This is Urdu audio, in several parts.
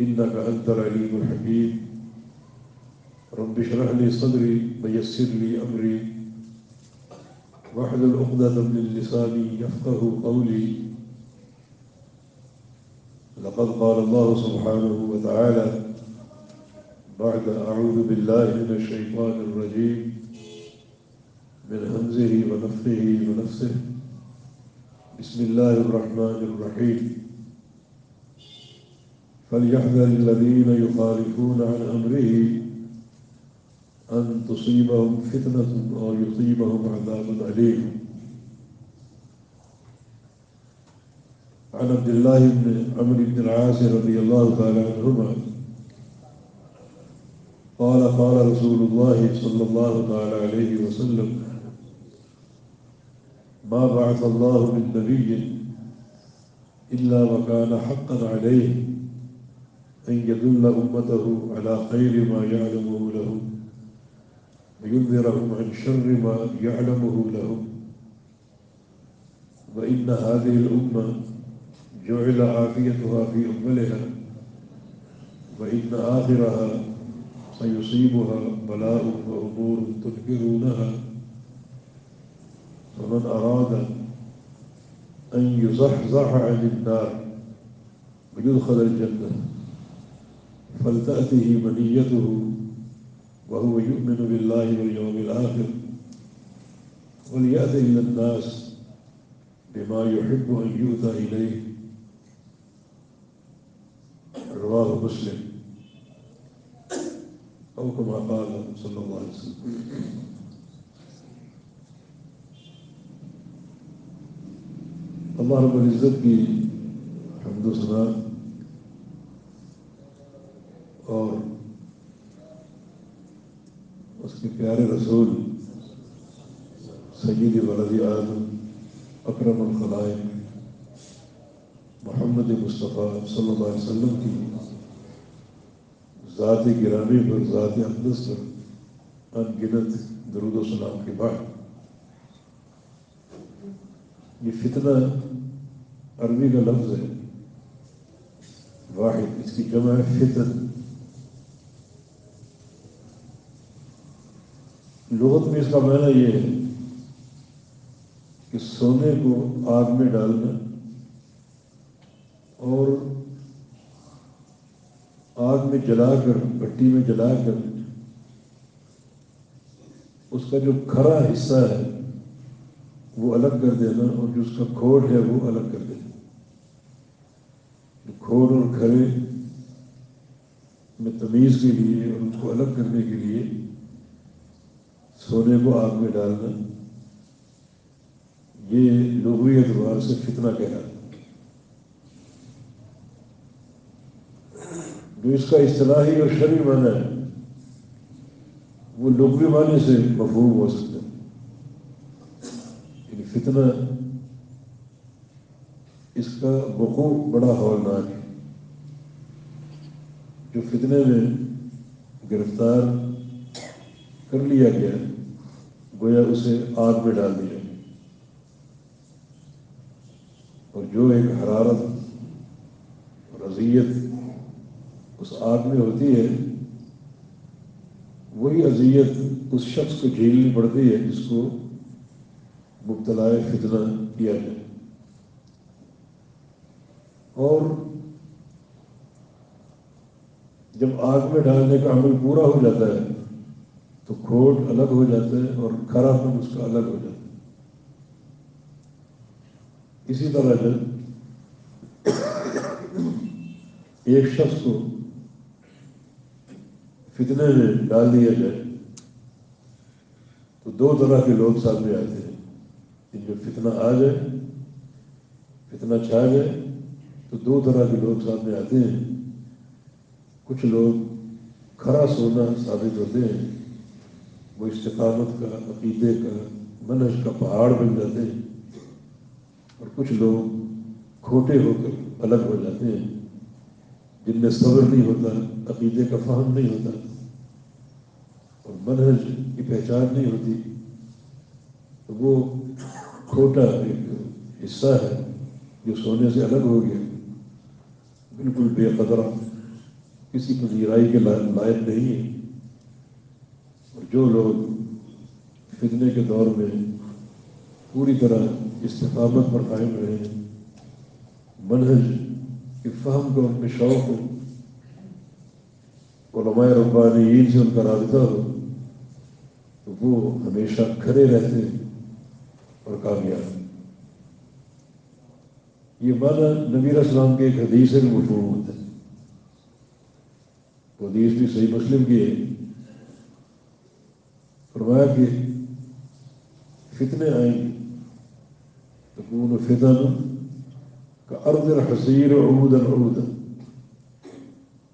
إنك أنت العليم الحكيم. رب اشرح لي صدري ويسر لي أمري. واحلل عقدة من لساني يفقه قولي. لقد قال الله سبحانه وتعالى بعد أعوذ بالله من الشيطان الرجيم. من همزه ونفخه ونفسه. بسم الله الرحمن الرحيم. فليحذر الذين يخالفون عن أمره أن تصيبهم فتنة أو يصيبهم عذاب أليم. عن عبد الله بن عمرو بن العاص رضي الله تعالى عنهما قال قال رسول الله صلى الله تعالى عليه وسلم ما بعث الله من نبي إلا وكان حقا عليه أن يدل أمته على خير ما يعلمه لهم وينذرهم عن شر ما يعلمه لهم. وإن هذه الأمة جعل عافيتها في أملها، وإن آخرها سيصيبها بلاء وأمور تنكرونها فمن أراد أن يزحزح عن النار، ويدخل الجنة. فلتأته منيته، وهو يؤمن بالله واليوم الآخر وليأت إلى الناس بما يحب أن يؤتى إليه. رواه مسلم. أو كما قال صلى الله عليه وسلم. اللہ رب العزت کی حمد و ثنا اور اس کے پیارے رسول سید ولدی آدم، اکرم الخلائق، محمد مصطفیٰ صلی اللہ علیہ وسلم کی ذات گرامی پر ذات اقدس پر ان گنت درود و سلام کے بعد یہ فتنہ عربی کا لفظ ہے۔ واحد، اس کی جمع ہے فتن۔ لغت میں اس کا معنی یہ ہے کہ سونے کو آگ میں ڈالنا اور آگ میں جلا کر، بٹی میں جلا کر، اس کا جو کھرا حصہ ہے، وہ الگ کر دینا اور جو اس کا کھوڑ ہے، وہ الگ کر دینا۔ کھوڑ اور کھرے میں تمیز کے لیے اور ان کو الگ کرنے کے لیے سونے کو آگ میں ڈالنا یہ لغوی اعتبار سے فتنہ کہہ رہا جو اس کا اصطلاحی اور شرعی معنی ہے، وہ لغوی معنی سے مفہوم ہو سکتا ہے۔ یعنی فتنہ اس کا وقوع بڑا ہولناک ہے۔ جو فتنے میں گرفتار کر لیا گیا گویا اسے آگ میں ڈال دیا اور جو ایک حرارت اور اذیت اس آگ میں ہوتی ہے، وہی اذیت اس شخص کو جھیلنی پڑتی ہے جس کو مبتلا فتنہ کیا جائے اور جب آگ میں ڈالنے کا عمل پورا ہو جاتا ہے تو کھوٹ الگ ہو جاتا ہے اور کھرا پن اس کا الگ ہو جاتا ہے۔ اسی طرح جب ایک شخص کو فتنے میں ڈال دیا جائے، تو دو طرح کے لوگ سامنے آتے ہیں۔ کہ جو فتنہ آ جائے، فتنہ چھا جائے، تو دو طرح کے لوگ سامنے آتے ہیں۔ کچھ لوگ کھرا سونا ثابت ہوتے ہیں۔ وہ استقامت کا عقیدے کا منج کا پہاڑ بن جاتے ہیں اور کچھ لوگ کھوٹے ہو کر الگ ہو جاتے ہیں، جن میں صبر نہیں ہوتا، عقیدے کا فہم نہیں ہوتا اور منہج کی پہچان نہیں ہوتی، تو وہ کھوٹا ایک حصہ ہے جو سونے سے الگ ہو گیا۔ بالکل بے قدرہ، کسی پذیرائی کے لائق نہیں ہے۔ جو لوگ فتنے کے دور میں پوری طرح استقامت پر قائم رہے منہج کے فہم کو، ان کے شوق ہو علماء ربانیین سے ان کا رابطہ ہو، تو وہ ہمیشہ کھڑے رہتے اور کامیاب یہ مانا نبیر اسلام کے ایک حدیث سے بھی مفہوم ہوتا ہے۔ وہ حدیث بھی صحیح مسلم کی ہے۔ فرمایا کہ فتنے آئیں گے۔ تكون فتن كأرض الحصير عودا عودا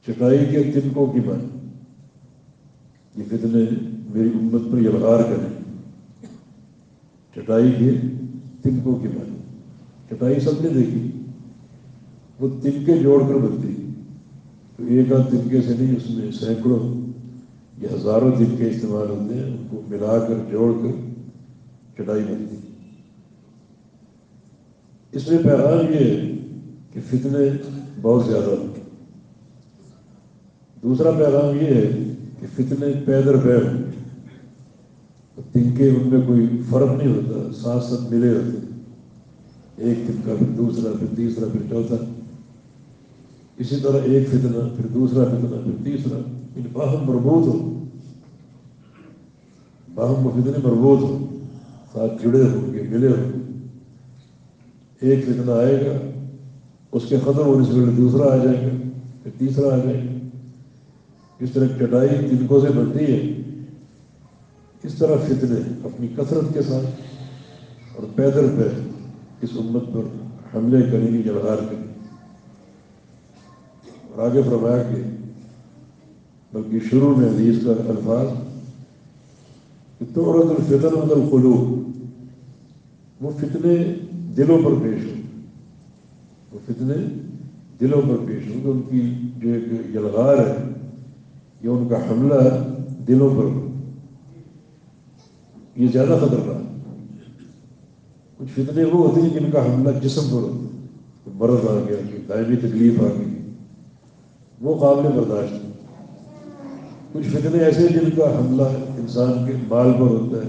چٹائی کے تنکوں کی بات۔ یہ فتنے میری امت پر یلغار کریں۔ چٹائی کے تنکوں کی بات۔ چٹائی سب نے دیکھی۔ وہ تنکے جوڑ کر بنتی۔ تو ایک آدھ تنکے سے نہیں، اس میں سینکڑوں یا ہزاروں تنکے استعمال ہوتے ہیں ان کو ملا کر، جوڑ کر چٹائی بنتی اس میں پیغام یہ ہے کہ فتنے بہت زیادہ دوسرا پیغام یہ ہے کہ فتنے پیدر پیر تنکے ان میں کوئی فرق نہیں ہوتا، ساتھ ساتھ ملے ہوتے ایک تنکا پھر دوسرا، پھر تیسرا، پھر چوتھا۔ اسی طرح ایک فتنہ، پھر دوسرا فتنہ، پھر تیسرا۔ ان باہم مربوط ہو باہم و فتنے مربوط ہو ساتھ جڑے ہوں گے ملے ہوں گے ایک فتنہ آئے گا اس کے ختم ہونے سے پہلے دوسرا آ جائے گا پھر تیسرا آ جائے گا اس طرح چٹائی تنکوں سے بنتی ہے اس طرح فتنے اپنی کثرت کے ساتھ اور پیدل پہ اس امت پر حملے کریں گی جلغار کریں اور آگے فرمایا کہ بلکہ شروع میں حدیث کا الفاظ تو عورت الفطر مطلب قلوب وہ فتنے دلوں پر پیش ہوں۔ وہ فتنے دلوں پر پیش ہوں کہ ان کی جو ایک یلغار ہے، یا ان کا حملہ دلوں پر۔ یہ زیادہ خطرناک۔ کچھ فتنے وہ ہوتے ہیں جن کا حملہ جسم پر ہوتا ہے مرض آ گیا دائمی تکلیف آ گئی، وہ قابل برداشت۔ کچھ فتنے ایسے جن کا حملہ انسان کے مال پر ہوتا ہے،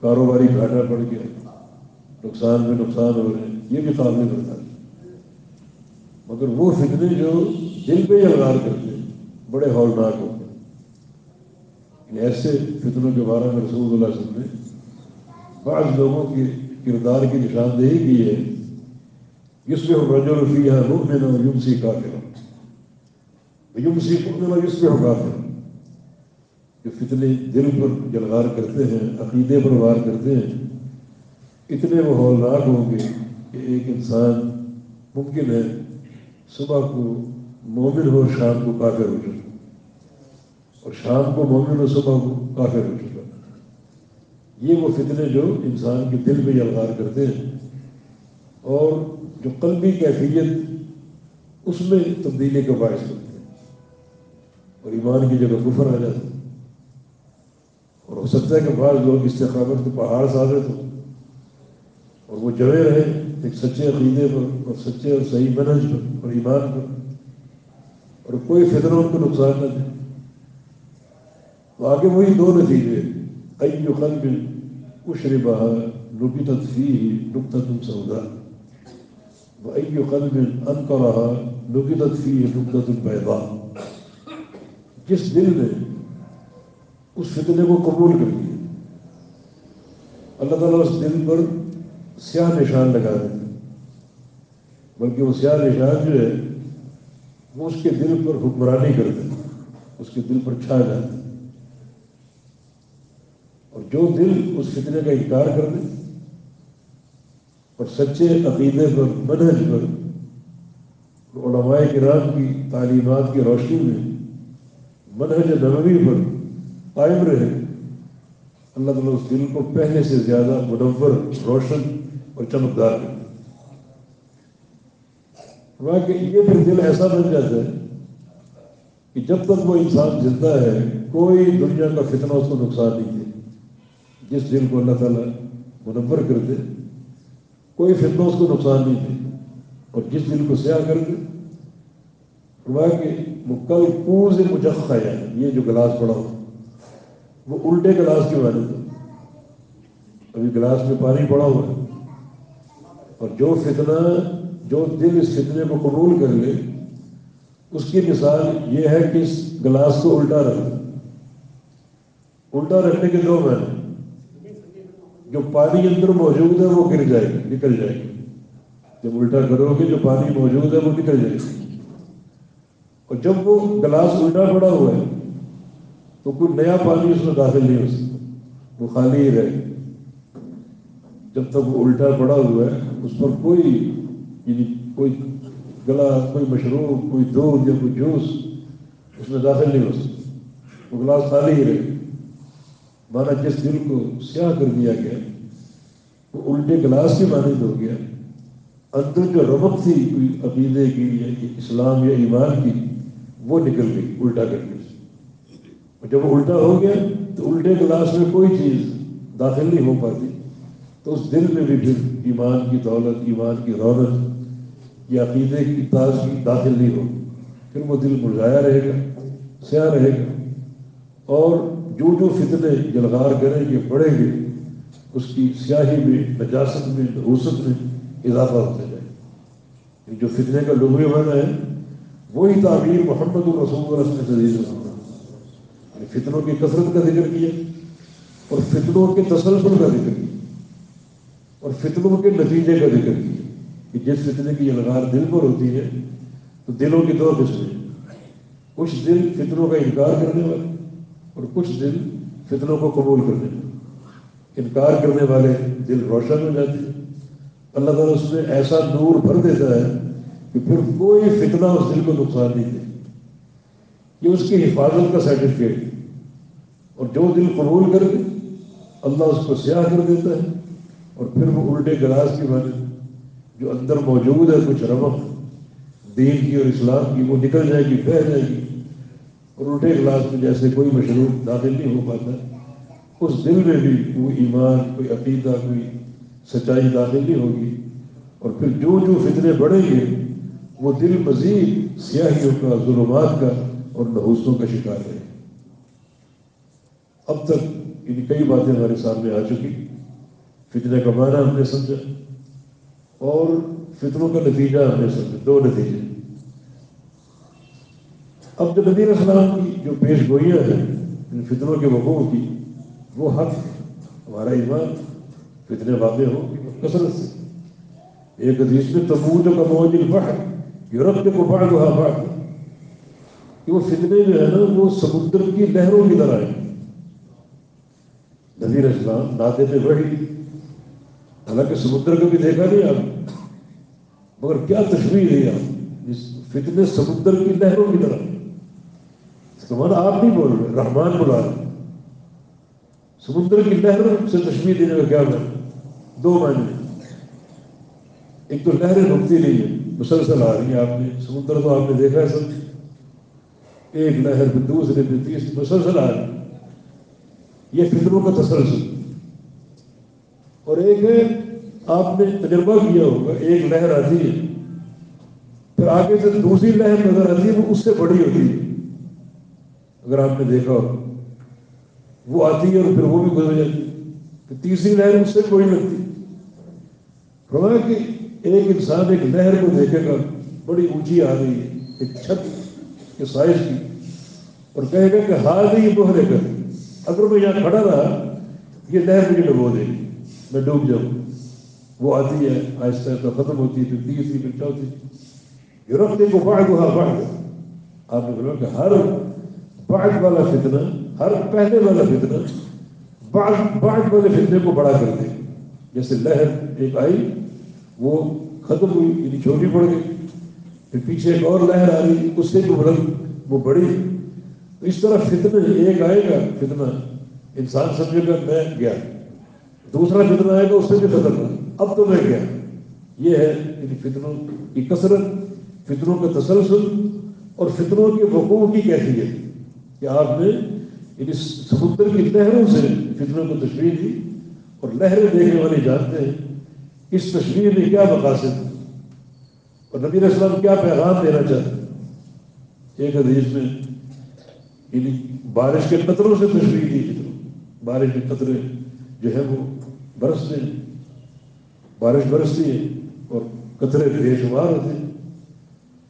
کاروباری گھاٹا پڑ گیا، نقصان میں نقصان ہو رہے ہیں، یہ بھی قابل برداشت مگر وہ فتنے جو دل پہ ہی اغار کرتے ہیں، بڑے ہولناک ہوتے ہیں۔ یعنی ایسے فتنوں کے بارے میں رسول اللہ صلی اللہ علیہ وسلم نے بعض لوگوں کی کردار کی نشاندہی کی ہے۔ اس میں رجو رفیع روح میں نہ یم سی کافر یم سی کو میں ہو کافر جو فتنے دل پر جلغار کرتے ہیں، عقیدے پر وار کرتے ہیں، اتنے وہ ہولناک ہوں گے کہ ایک انسان ممکن ہے صبح کو مومن ہو، شام کو کافر ہو چکا اور شام کو مومن ہو، صبح کو کافر ہو چکا یہ وہ فتنے جو انسان کے دل میں یلغار کرتے ہیں۔ اور جو قلبی کیفیت اس میں تبدیلی کا باعث ہوتے ہیں اور ایمان کی جگہ کفر آ جاتا اور ہو سکتا ہے کہ بعض لوگ استقامت کے پہاڑ ثابت ہو اور وہ جڑے رہے ایک سچے عقیدے پر اور سچے اور صحیح منج پر اور ایمان پر اور کوئی فطر ان کو نقصان نہ دے۔ تو آگے وہی دو نتیجے، ایو قلب اشربہ نبی تدفی نقطہ تم سودا وہ ایو قلب ان کا رہا نبی تدفی نقطہ تم پیدا جس دل نے اس فتنے کو قبول کر لیا اللہ تعالیٰ اس دل پر سیاہ نشان لگا دیتے بلکہ وہ سیاہ نشان جو ہے، وہ اس کے دل پر حکمرانی کرتے اس کے دل پر چھا جاتے اور جو دل اس فتنے کا انکار کر دے اور سچے عقیدے پر، منہج پر علماء کرام کی تعلیمات کی روشنی میں، منہج نبوی پر قائم رہے اللہ تعالیٰ اس دل کو پہلے سے زیادہ منور روشن اور چمکدار کرے کہ یہ پھر دل ایسا بن جاتا ہے کہ جب تک وہ انسان زندہ ہے کوئی دنیا کا فتنہ اس کو نقصان نہیں دے جس دل کو اللہ تعالیٰ منور کر دے کوئی فتنہ اس کو نقصان نہیں دے اور جس دل کو سیاہ کر دے کہ وہ کل پور سے مجخ ہے یہ جو گلاس پڑا ہو وہ الٹے گلاس کی بات ہے ابھی گلاس میں پانی پڑا ہوا ہے۔ اور جو فتنہ، جو دل اس فتنے کو قبول کر لے، اس کی مثال یہ ہے کہ اس گلاس کو الٹا رکھ۔ الٹا رکھنے کے دو معنی جو پانی اندر موجود ہے، وہ گر جائے گی، نکل جائے گی۔ جب الٹا کرو گے، جو پانی موجود ہے، وہ نکل جائے گی۔ اور جب وہ گلاس الٹا پڑا ہوا ہے تو کوئی نیا پانی اس میں داخل نہیں ہو سکتا۔ وہ خالی ہی رہے۔ جب تک وہ الٹا پڑا ہوا ہے، اس پر کوئی یعنی کوئی گلا، کوئی مشروب، کوئی دودھ یا کوئی جوس اس میں داخل نہیں ہو سکتا۔ وہ گلاس خالی ہی رہے۔ مانا جس دل کو سیاہ کر دیا گیا، وہ الٹے گلاس کی مانند ہو گیا۔ اندر جو رمک تھی، کوئی عقیدے کی یا اسلام یا ایمان کی، وہ نکل گئی، الٹا کر کے اور جب وہ الٹا ہو گیا تو الٹے گلاس میں کوئی چیز داخل نہیں ہو پاتی۔ تو اس دل میں بھی پھر ایمان کی دولت، ایمان کی رونق یا عقیدے کی تازگی داخل نہیں ہو پھر وہ دل مرجایا رہے گا، سیاہ رہے گا۔ اور جو جو فتنے جلغار کریں گے بڑھیں گے، اس کی سیاہی میں، نجاست میں، نحوست میں اضافہ ہوتے جائے۔ یعنی جو فتنے کا لغوی بنا ہے، وہی تعبیر محمد الرسول رسم عزیز یعنی فتنوں کی کثرت کا ذکر کیا اور فتنوں کے تسلسل کا ذکر کیا اور فتنوں کے نتیجے کا ذکر کیا کہ جس فتنے کی یلغار دل پر ہوتی ہے تو دلوں کی دو قسمیں کچھ دل فتنوں کا انکار کرنے والے اور کچھ دل فتنوں کو قبول کرنے والے۔ انکار کرنے والے دل روشن ہو جاتے ہیں۔ اللہ تعالیٰ اس میں ایسا نور بھر دیتا ہے کہ پھر کوئی فتنہ اس دل کو نقصان نہیں دے۔ یہ اس کی حفاظت کا سرٹیفکیٹ اور جو دل قبول کر دے اللہ اس کو سیاہ کر دیتا ہے اور پھر وہ الٹے گلاس کی بات جو اندر موجود ہے، کچھ رمق، دین کی اور اسلام کی، وہ نکل جائے گی، بہ جائے گی اور الٹے گلاس میں جیسے کوئی مشروب داخل نہیں ہو پاتا، اس دل میں بھی کوئی ایمان، کوئی عقیدہ، کوئی سچائی داخل نہیں ہوگی اور پھر جو جو فتنے بڑھیں گے، وہ دل مزید سیاہیوں کا، ظلمات کا اور نحوستوں کا شکار ہے اب تک ان کئی باتیں ہمارے سامنے آ چکی۔ فتنے کا معنی ہم نے سمجھا اور فتنوں کا نتیجہ ہم نے سمجھا، دو نتیجے۔ اب جو نبی اسلام کی جو پیش گوئیاں ہیں، ان فتنوں کے وقوع کی، وہ حق ہمارا ایمان فتنے واقع ہو کثرت سے۔ ایک حدیث میں تبوج کا موج البحر یورپ کے کو بڑھ گا بڑھ کہ وہ فتنے جو ہے نا، وہ سمندر کی لہروں کی طرح ہیں۔ نبی اسلام ناطے پہ بڑھی حالانکہ سمندر کو بھی دیکھا نہیں آپ، مگر کیا تشریح ہے آپ اس فتنے سمندر کی لہروں کی طرح۔ اس کا مانا آپ نہیں بول رہے، رحمان بلا رہے۔ سمندر کی لہر سے تشریح دینے کا کیا معنی؟ دو معنی ایک تو لہریں رکتی نہیں ہے مسلسل آ رہی ہیں آپ نے، سمندر تو آپ نے دیکھا ہے سب۔ ایک لہر پہ دوسرے پہ تیسری مسلسل آ رہی ہے یہ فطروں کا تسلسل۔ اور ایک ہے، آپ نے تجربہ کیا ہوگا، ایک لہر آتی ہے۔ پھر آگے سے دوسری لہر نظر آتی ہے، وہ اس سے بڑی ہوتی ہے۔ اگر آپ نے دیکھا ہو، وہ آتی ہے اور پھر وہ بھی گزر جاتی ہے۔ پھر تیسری لہر اس سے بڑی لگتی فرمایا کہ ایک انسان ایک لہر کو دیکھے گا، بڑی اونچی آ رہی ہے، ایک چھت کے سائز کی، اور کہے گا کہ جی، ہار نہیں بہرے کر اگر میں یہاں کھڑا رہا، یہ لہر مجھے ڈبو دے۔ گی میں ڈوب جاؤں۔ وہ آتی ہے، آہستہ آہستہ ختم ہوتی ہے، پھر تیسری، پھر چوتھی۔ یہ رکھتے کو باغ ہوا باغ آپ نے بولا کہ ہر باغ والا فتنہ، ہر پہلے والا فتنہ باغ باغ والے فتنے کو بڑا کر دے۔ جیسے لہر ایک آئی، وہ ختم ہوئی یعنی چھوٹی پڑ گئی۔ پھر پیچھے ایک اور لہر آ رہی، اس سے بھی بڑھ وہ بڑی۔ اس طرح فتنہ ایک آئے گا، فتنہ۔ انسان سمجھے گا میں گیا۔ دوسرا فتنہ آئے گا، اس سے بھی ختم اب تو میں گیا۔ یہ ہے یعنی فتنوں کی کثرت فطروں کا تسلسل اور فطروں کے وقوع کی کیفیت۔ کہ آپ نے یعنی سمندر کی لہروں سے فطروں کو تشریح دی اور لہریں دیکھنے والے جانتے ہیں۔ اس تشریح میں کیا مقاصد؟ اور نبی علیہ السلام کیا پیغام دینا چاہتے ایک حدیث میں یعنی بارش کے قطروں سے تشریح دی فطروں بارش کے قطرے جو ہے وہ برستے ہیں۔ بارش برستی ہے اور قطرے بے شمار ہوتے ہیں۔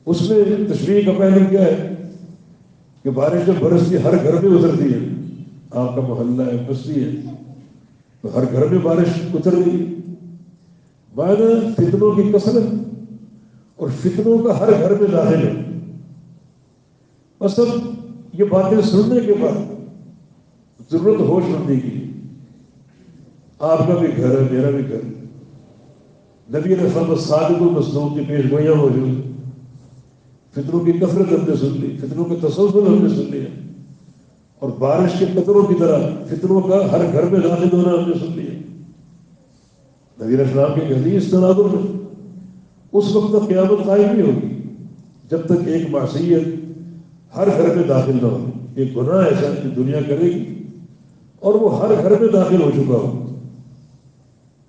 اس میں تشریح کا پہلو کیا ہے؟ کہ بارش جب برستی ہر گھر میں اترتی ہے، آپ کا محلہ ہے، بستی ہے، تو ہر گھر میں بارش اتر گئی معنی فتنوں کی کثرت اور فتنوں کا ہر گھر میں داخل ہے۔ اصل یہ باتیں سننے کے بعد ضرورت ہوش مندی کی آپ کا بھی گھر ہے، میرا بھی گھر نبی نے فرم صادق المسلوم کی پیش گوئیاں موجود فطروں کی کثرت ہم نے سن لی فطروں کے تسلسل ہم نے سن لیا اور بارش کے قطروں کی طرح فطروں کا ہر گھر میں داخل ہونا ہم نے سن لیا نبی اسلام کے حدیث تناظر میں اس وقت تک قیامت قائم نہیں ہوگی، جب تک ایک معصیت ہر گھر میں داخل نہ ہو۔ ایک گناہ ایسا کہ دنیا کرے گی اور وہ ہر گھر میں داخل ہو چکا ہو۔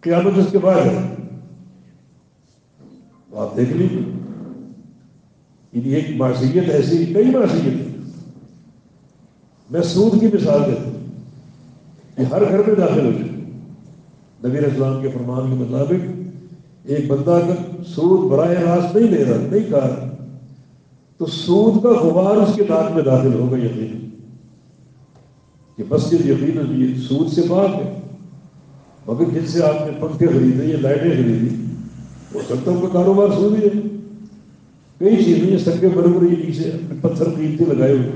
قیامت اس کے بعد ہے۔ آپ دیکھ لیجیے یعنی ایک معصیت ایسی، کئی معصیت ہے میں سود کی مثال دیتا ہوں کہ ہر گھر میں داخل ہو چکا۔ نبی اسلام کے فرمان کے مطابق ایک بندہ اگر سود براہ راست نہیں لے رہا، نہیں کہا رہا تو سود کا غبار اس کے ناک میں داخل ہوگا یقین کہ مسجد یقیناً یہ سود سے پاک ہے۔ مگر جن سے آپ نے پنکھے خریدے یا لائٹیں خریدی ہو سکتا ہے ان کا کاروبار سود ہی ہے۔ کئی چیزیں یہ سکے بڑے بڑے یہ نیچے پتھر قیمتی لگائے ہوئے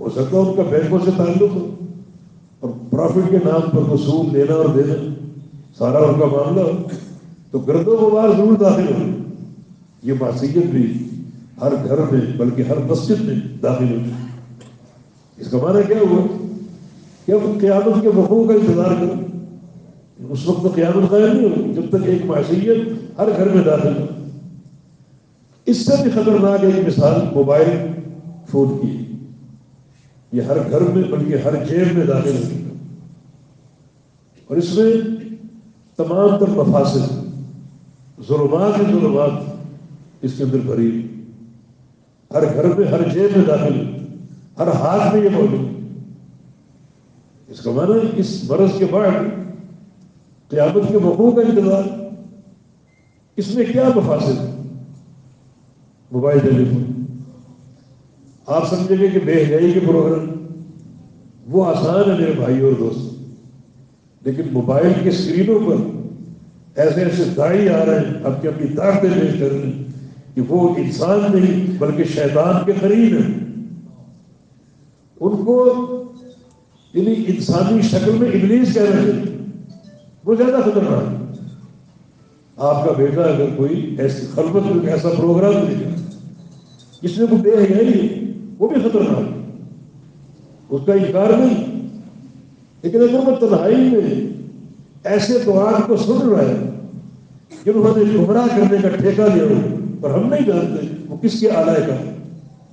ہو سکتا ہے ان کا بینکوں سے تعلق ہو اور پروفٹ کے نام پر وہ سود لینا اور دینا سارا ان کا معاملہ ہو تو گرد و غبار ضرور داخل ہو یہ معصیت بھی ہر گھر میں، بلکہ ہر مسجد میں داخل ہو اس کا معنی کیا ہوا؟ کہ اب قیامت کے وقوع کا انتظار کرو۔ اس وقت قیامت قائم نہیں ہو جب تک ایک معصیت ہر گھر میں داخل ہو۔ اس سے بھی خطرناک ایک مثال، موبائل، فون کی۔ یہ ہر گھر میں، بلکہ ہر جیب میں داخل ہو چکا۔ اور اس میں تمام تر مفاصل، ظلمات ہی ظلمات، اس کے اندر بھری۔ ہر گھر میں ہر جیب میں داخل ہر ہاتھ میں یہ موجود اس کا معنی اس برس کے بعد قیامت کے وقوع کا انتظار، اس میں کیا مفاصل؟ ہے موبائل ٹیلی فون آپ سمجھیں گے کہ بے حیائی کے پروگرام، وہ آسان ہے میرے بھائی اور دوست۔ لیکن موبائل کے اسکرینوں پر ایسے ایسے دائی آ رہے ہیں اپنی اپنی طاقتیں پیش کر رہے ہیں۔ کہ وہ انسان نہیں بلکہ شیطان کے قریب ہیں ان کو یعنی انسانی شکل میں ابلیس کہہ رہے ہیں۔ وہ زیادہ خطرناک آپ کا بیٹا اگر کوئی ایسی خلبت میں ایسا پروگرام دیکھے جس میں کوئی بے حیائی ہے، وہ بھی خطرناک اس کا انکار نہیں، لیکن اگر وہ تنہائی میں ایسے دعات کو سن رہا ہے جنہوں نے گمراہ کرنے کا ٹھیکہ لیا ہو اور ہم نہیں جانتے وہ کس کے آلائے کا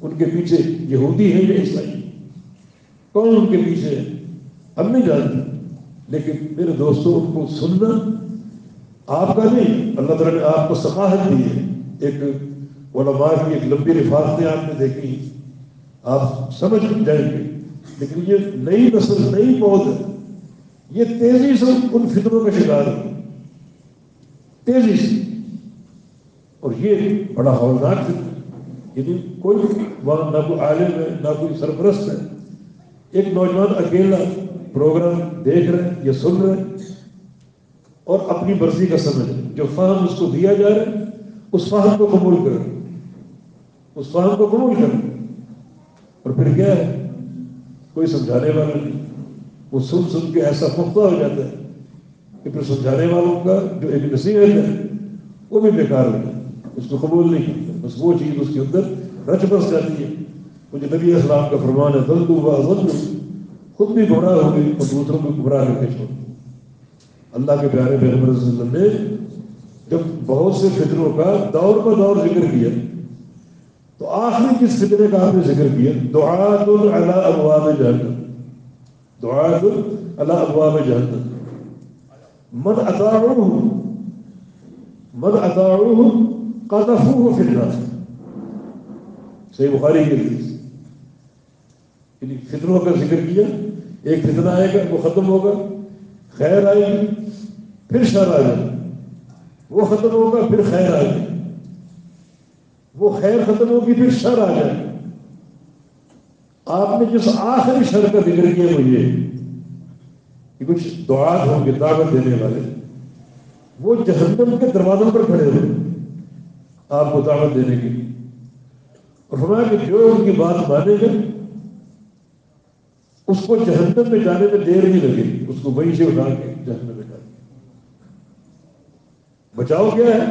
ان کے پیچھے یہودی ہے یا عیسائی۔ کون ان کے پیچھے ہے؟ ہم نہیں جانتے۔ لیکن میرے دوستوں، ان کو سننا آپ کا نہیں۔ اللہ تعالیٰ نے آپ کو ثقافت دی ہے۔ ایک علماء کی ایک لمبی رفاقتیں آپ نے دیکھی۔ آپ سمجھ جائیں گے۔ لیکن یہ نئی نسل، نئی پود ہے۔ یہ تیزی سے ان فطروں کا شکار ہے۔ تیزی سے۔ اور یہ بڑا ہولناک یعنی کوئی وہاں نہ کوئی عالم ہے، نہ کوئی سرپرست ہے۔ ایک نوجوان اکیلا پروگرام دیکھ رہے ہیں یا سن رہے ہیں اور اپنی مرضی کا سمجھ جو فہم اس کو دیا جا رہا ہے، اس فہم کو قبول کر اس فہم کو قبول کر اور پھر کیا ہے؟ کوئی سمجھانے والا نہیں۔ وہ سن سن کے ایسا پختہ ہو جاتا ہے کہ پھر سمجھانے والوں کا جو ایک نصیحت ہے، وہ بھی بیکار ہو جاتا ہے۔ اس کو قبول نہیں کرتا بس وہ چیز اس کے اندر رچ بس جاتی ہے مجھے نبی اسلام کا فرمان ہے دلدو با ظلم خود بھی گمراہ ہو گئی اور دوسروں کو گمراہ کر کے چھوڑ اللہ کے پیارے پیغمبر صلی اللہ علیہ وسلم نے جب بہت سے فطروں کا دور پر دور ذکر کیا تو آخری کس فطرے کا آپ نے ذکر کیا دعات علی ابواب جہنم دعات علی ابواب جہنم من اطاعوه من اطاعوه قذفوه فی النار صحیح بخاری کی حدیث یعنی فطروں کا ذکر کیا ایک فتنہ آئے گا وہ ختم ہوگا خیر آئے گی پھر شر آ جائے وہ ختم ہوگا پھر خیر آ جائے وہ خیر ختم ہوگی پھر شر آ جائے آپ نے جس آخری شر کا ذکر کیا وہ یہ کہ کچھ دعات ہوں گے دعوت دینے والے وہ جہنم کے دروازوں پر کھڑے ہوئے آپ کو دعوت دینے کے لیے۔ اور فرمایا کہ جو ان کی بات مانے گا اس کو جہنم میں جانے میں دیر نہیں لگے گی، اس کو وہیں سے اٹھا کے جہنم میں ڈالے بچاؤ کیا ہے؟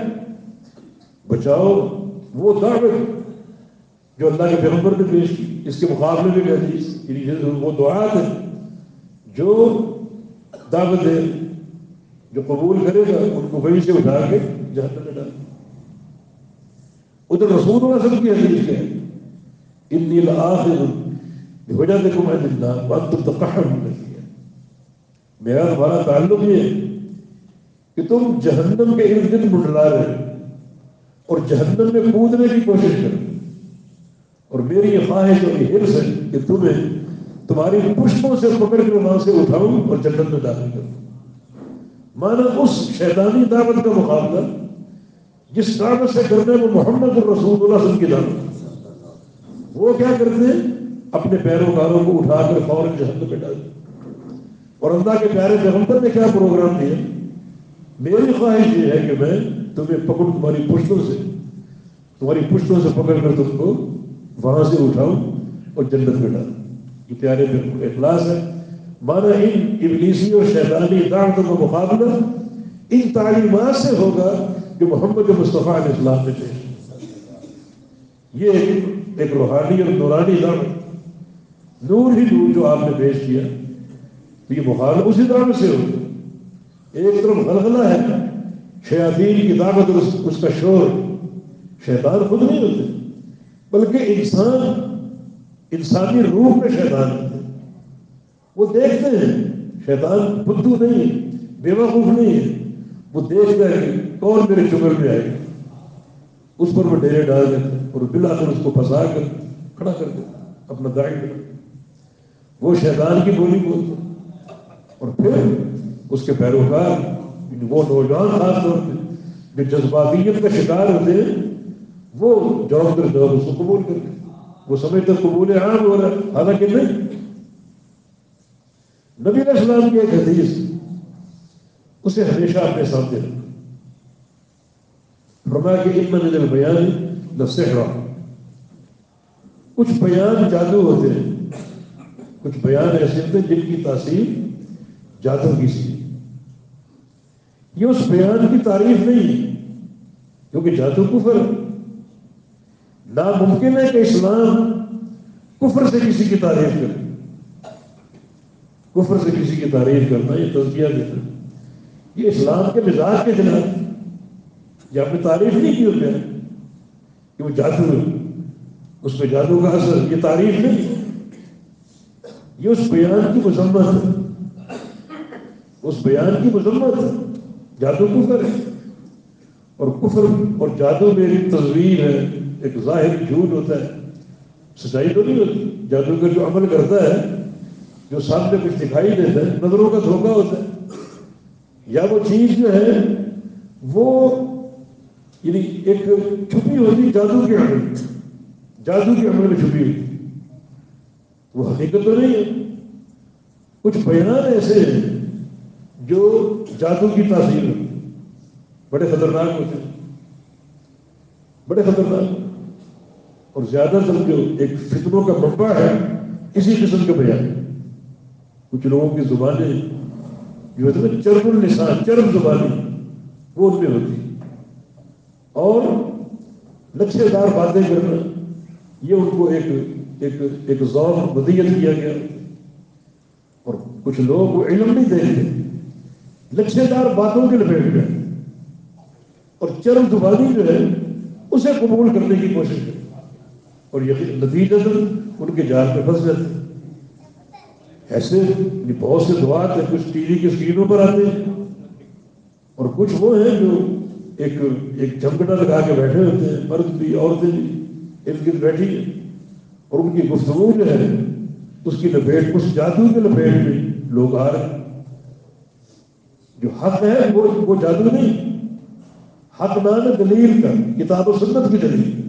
بچاؤ وہ دعوت جو اللہ کے پیغمبر نے پیش کی۔ اس کے مقابلے میں بھی حدیث وہ دعات ہے جو دعوت ہے جو قبول کرے گا، ان کو وہیں سے اٹھا کے جہنم میں ادھر رسول اللہ صلی اللہ علیہ وسلم کی حدیث کیا ہے انی لآخذ بحجتکم عند اللہ وانتم تقحرون فیها میرا تمہارا تعلق یہ ہے کہ تم جہنم کے ارد گرد منڈلا رہے اور جہنم میں کودنے کی کوشش کرو اور میری یہ خواہش اور یہ حرص ہے کہ تمہیں تمہاری پشتوں سے پکڑ کے وہاں سے اٹھاؤں اور جنت میں داخل کروں مانا اس شیطانی دعوت کا مقابلہ جس دعوت سے کرنے وہ محمد الرسول اللہ صلی اللہ علیہ وسلم کی دعوت وہ کیا کرتے ہیں؟ اپنے پیروکاروں کو اٹھا کر فوراً جہنم میں ڈال۔ اور اللہ کے پیارے پیغمبر نے کیا پروگرام دیا میری خواہش یہ ہے کہ میں تمہیں پکڑ، تمہاری پشتوں سے، تمہاری پشتوں سے پکڑ کر تم کو وہاں سے اٹھاؤں اور جنت میں ڈالوں۔ یہ پیارے اخلاص ہے۔ مانا ان ابلیسی اور شیطانی دعوتوں کا مقابلہ ان تعلیمات سے ہوگا جو محمد مصطفیٰ علیہ السلام نے پیش یہ ایک روحانی اور نورانی دعوت نور ہی نور جو آپ نے پیش کیا تو یہ مخالف اسی دعوت سے ہوگا ایک طرف غلغلہ ہے، شیاطین کی دعوت اور اس کا شور۔ شیطان خود نہیں ہوتے، بلکہ انسان، انسانی روح میں شیطان ہوتے۔ وہ دیکھتے ہیں، شیطان بدھو نہیں، بے وقوف نہیں ہے۔ وہ دیکھ کر کون میرے چکر میں آئے گا اس پر وہ ڈیرے ڈال دیتے اور بلا کر اس کو پھنسا کر کھڑا کر دیتا اپنا داڑھی بنا۔ وہ شیطان کی بولی بولتا اور پھر اس کے پیروکار یعنی وہ نوجوان خاص طور پہ جو جذباتیت کا شکار ہوتے ہیں، وہ جاب کر جاب اس کو قبول کر کے وہ سمجھتے قبول عام ہو رہا ہے، حالانکہ نہیں۔ نبی علیہ السلام کی ایک حدیث اسے ہمیشہ اپنے سامنے رکھا فرمایا کہ ان من البیان لسحرا کچھ بیان جادو ہوتے ہیں کچھ بیان ایسے ہوتے ہیں جن کی تاثیر جادو کی سی یہ اس بیان کی تعریف نہیں کیونکہ جادو کفر ناممکن ہے کہ اسلام کفر سے کسی کی تعریف کرے کفر سے کسی کی تعریف کرنا یہ تزکیہ دیتا یہ اسلام کے مزاج کے خلاف یہ آپ نے تعریف نہیں کی اس کہ وہ جادو ہے۔ اس پہ جادو کا اثر یہ تعریف نہیں۔ یہ اس بیان کی مذمت ہے۔ اس بیان کی مذمت ہے۔ جادو کفر ہے۔ اور کفر اور جادو میں ایک تصویر ہے۔ ایک ظاہر جھوٹ ہوتا ہے۔ سچائی تو نہیں ہوتی۔ جادوگر جو عمل کرتا ہے، جو سامنے کچھ دکھائی دیتا ہے، نظروں کا دھوکہ ہوتا ہے۔ یا وہ چیز جو ہے، وہ یعنی ایک چھپی ہوتی جادو کے عمل جادو کے عمل میں چھپی ہوتی وہ حقیقت تو نہیں ہے۔ کچھ بیان ایسے ہیں جو جادو کی تاثیر ہوتی بڑے خطرناک ہوتے ہیں۔ بڑے خطرناک۔ اور زیادہ تر جو ایک فتنوں کا منبع ہے، اسی قسم کے بیان۔ کچھ لوگوں کی زبانیں جو ہوتے ہیں چرم النسان چرم زبانی وہ ان میں ہوتی اور لچھے دار باتیں کرنا یہ ان کو ایک ایک ایک ذوق بدیت کیا گیا۔ اور کچھ لوگ وہ علم نہیں دیکھتے۔ لچھے دار باتوں کے لپیٹ گئے اور چرم زبانی جو ہے، اسے قبول کرنے کی کوشش کرے اور یہ نتیجہ ان کے جال پہ پھنس جاتے ایسے بہت سے دعات ہیں، کچھ ٹی وی کی اسکرینوں پر آتے ہیں۔ اور کچھ وہ ہیں جو ایک ایک جھمکٹا لگا کے بیٹھے ہوتے ہیں، مرد بھی، عورتیں بھی۔ ارد گرد بیٹھی ہیں۔ اور ان کی گفتگو جو ہے، اس کی لپیٹ، اس جادو کے لپیٹ میں لوگ آ رہے ہیں۔ جو حق ہے، وہ وہ جادو نہیں۔ حق نام دلیل کا۔ کتاب و سنت کی دلیل۔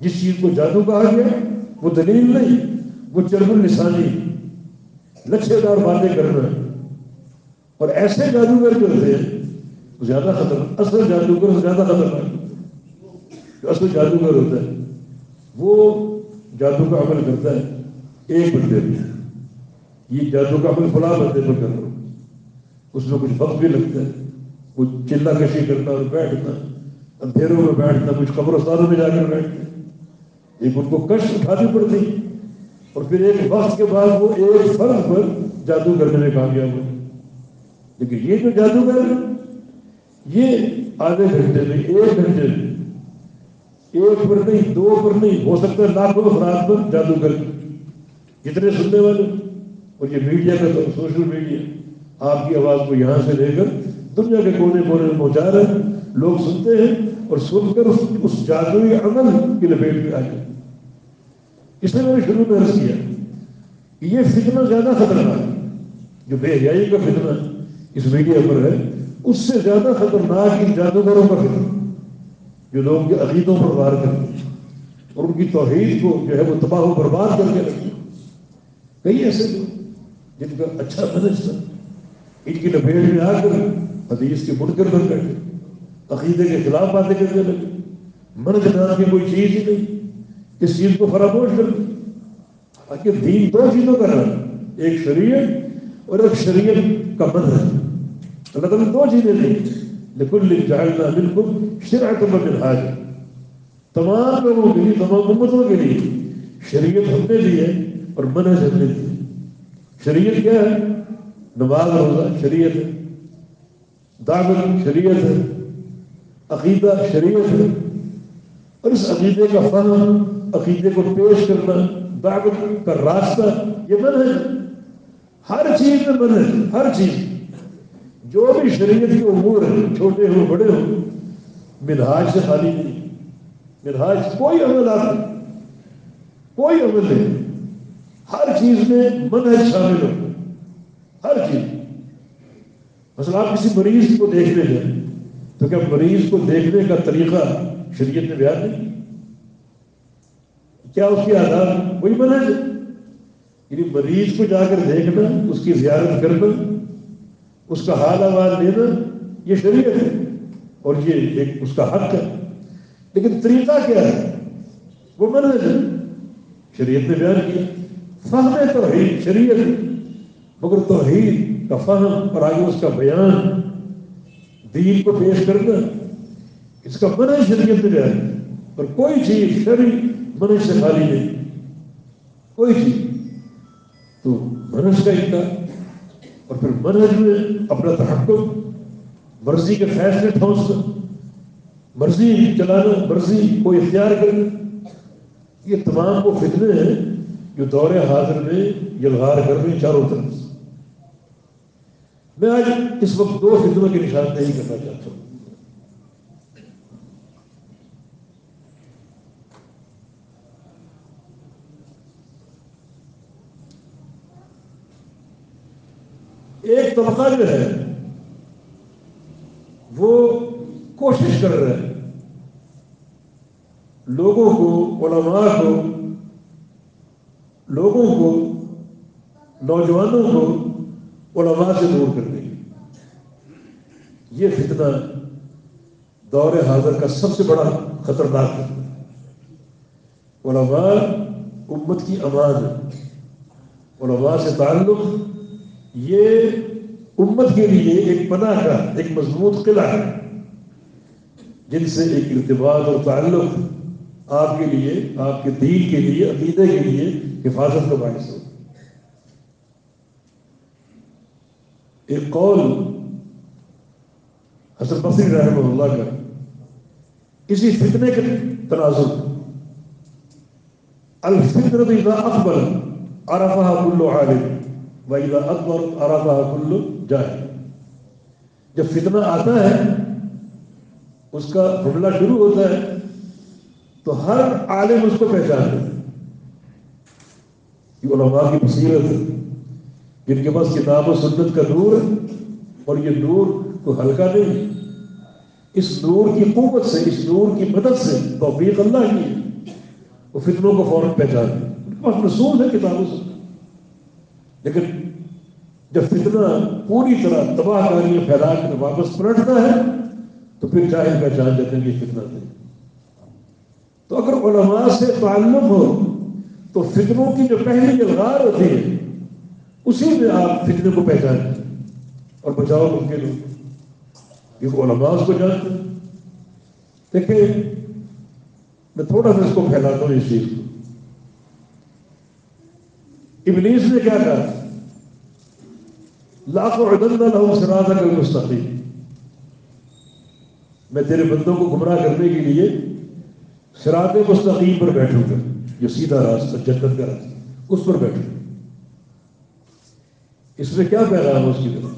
جس چیز کو جادو کہا گیا، وہ دلیل نہیں، وہ چرب السانی لچھے دار باتیں کرنا۔ اور ایسے جادوگر جو ہوتے ہیں زیادہ خطرناک اصل جادوگر زیادہ خطرناک جو اصل جادوگر ہوتا ہے، وہ جادو کا عمل کرتا ہے، ایک بندے میں یہ جادو کا عمل فلاں بندے پر کر رہا اس میں کچھ وقت بھی لگتا ہے، کچھ چلا کشی کرنا اور بیٹھنا اندھیروں میں بیٹھنا کچھ قبرستانوں میں جا کر بیٹھنا ایک ان کو کشٹ اٹھانی پڑتی۔ اور پھر ایک وقت کے بعد وہ ایک فرد پر جادو کرنے میں کامیاب ہو لیکن یہ جو جادوگر یہ آدھے گھنٹے میں ایک گھنٹے میں ایک پر نہیں، دو پر نہیں، ہو سکتا لاکھوں افراد پر جادوگر کتنے سننے والے، اور یہ میڈیا کا تو سوشل میڈیا، آپ کی آواز کو یہاں سے لے کر دنیا کے کونے کونے میں پہنچا رہے ہیں۔ لوگ سنتے ہیں اور سن کر اس جادوئی عمل کی لپیٹ میں آ جائے اس لیے میں نے شروع میں عرض کیا کہ یہ فتنہ زیادہ خطرناک جو بے حیائی کا فتنہ اس میڈیا پر ہے، اس سے زیادہ خطرناک ان جادوگروں کا فتنہ جو لوگوں کے عقیدوں پر وار کرتے ہیں اور ان کی توحید کو جو ہے وہ تباہ و برباد کر کے رکھتے کئی ایسے لوگ جن کا اچھا منج تھا، ان کی لپیٹ میں آ کر حدیث کے منکر بن بیٹھے، عقیدے کے خلاف باتیں کرنے لگے من جناب کی کوئی چیز ہی نہیں۔ اس چیز کو فراموش کر دیں۔ دین دو چیزوں کا نام ایک شریعت اور ایک شریعت کا من ہے اللہ تعالیٰ دو چیزیں نہیں لکل جہلنا بالکل شرعت من حاج تمام لوگوں کے لیے، تمام امتوں کے لیے شریعت ہم نے دی ہے اور منحج ہم نے دی شریعت کیا ہے؟ نماز روزہ شریعت ہے۔ دعوت شریعت ہے۔ عقیدہ شریعت ہے۔ اور اس عقیدے کا فہم عقیدے کو پیش کرنا، دعوت کا راستہ، یہ من ہے۔ ہر چیز میں من ہے، ہر چیز۔ جو بھی شریعت کے امور ہیں، چھوٹے ہو بڑے ہو منہاج سے خالی نہیں۔ منہاج کوئی عمل آپ کوئی عمل نہیں۔ ہر چیز میں من ہے شامل ہو ہر چیز۔ مثلا آپ کسی مریض کو دیکھنے جائیں، تو کیا مریض کو دیکھنے کا طریقہ شریعت میں بیان نہیں کیا اس کی آداب وہی بنا ہے یعنی مریض کو جا کر دیکھنا اس کی زیارت کرنا اس کا حال آواز لینا یہ شریعت ہے اور یہ ایک اس کا حق ہے لیکن طریقہ کیا ہے وہ منحج ہے شریعت نے بیان کیا فہم توحید شریعت مگر توحید کا فہم اور آگے اس کا بیان دین کو پیش کرنا اس کا منع شریعت میں بیان اور کوئی چیز شری منع سے خالی نہیں کوئی چیز تو منج کا انکار اور پھر منج میں اپنا تحقق مرضی کے فیصلے ٹھونسنا مرضی چلانا مرضی کو اختیار کرنا یہ تمام وہ فتنے ہیں جو دور حاضر میں یلغار کر رہے ہیں چاروں طرف میں آج اس وقت دو فتنوں کی نشاندہی کرنا چاہتا ہوں ایک طبقہ جو ہے، وہ کوشش کر رہا ہے۔ لوگوں کو، علماء کو، لوگوں کو، نوجوانوں کو علماء سے دور کرنے کی یہ فتنہ دور حاضر کا سب سے بڑا خطرناک فتنہ علماء امت کی امان ہے۔ علماء سے تعلق یہ امت کے لیے ایک پناہ کا، ایک مضبوط قلعہ ہے، جن سے ایک ارتباط اور تعلق آپ کے لیے، آپ کے دین کے لیے، عقیدے کے لیے حفاظت کا باعث ہو۔ ایک قول حسن بصری رحمہ اللہ کا اسی فتنے کے تناظر الفطرت اذا اکبر عرفہ کل عالم۔ وَإِذَا أَكْبَرُ عَرَفَهَا كُلُّ جَاهِلٍ جب فتنہ آتا ہے، اس کا حملہ شروع ہوتا ہے، تو ہر عالم اس کو پہچانتے ہیں یہ علماء کی بصیرت ہے۔ جن کے پاس کتاب و سنت کا نور ہے، اور یہ نور کو ہلکا نہیں اس نور کی قوت سے، اس نور کی مدد سے توفیق اللہ کی ہے۔ وہ فتنوں کو فوراً پہچانتے ہیں ان کے پاس رسول ہے کتاب و سنت لیکن جب فتنہ پوری طرح تباہ کاری پھیلا کر واپس پلٹتا ہے، تو پھر چاہے پہچان جاتے ہیں یہ فتنہ تھے۔ تو اگر علماء سے تعلق ہو، تو فتنوں کی جو پہلی الغار ہوتی ہے، اسی میں آپ فتنے کو پہچانیں اور بچاؤ ممکن ہو کیونکہ علماء اس کو جانتے ہیں۔ دیکھیں، میں تھوڑا سا اس کو پھیلاتا ہوں، اس چیز کو۔ ابلیس نے کیا کہا لاکھوں عدل لہو سرادا کل مستقیم میں تیرے بندوں کو گمراہ کرنے کے لیے سرات مستقیم پر بیٹھوں گا، جو سیدھا راستہ جنت کا راستہ اس پر بیٹھوں گا۔ اس میں کیا پیغام ہے اس کی طرف؟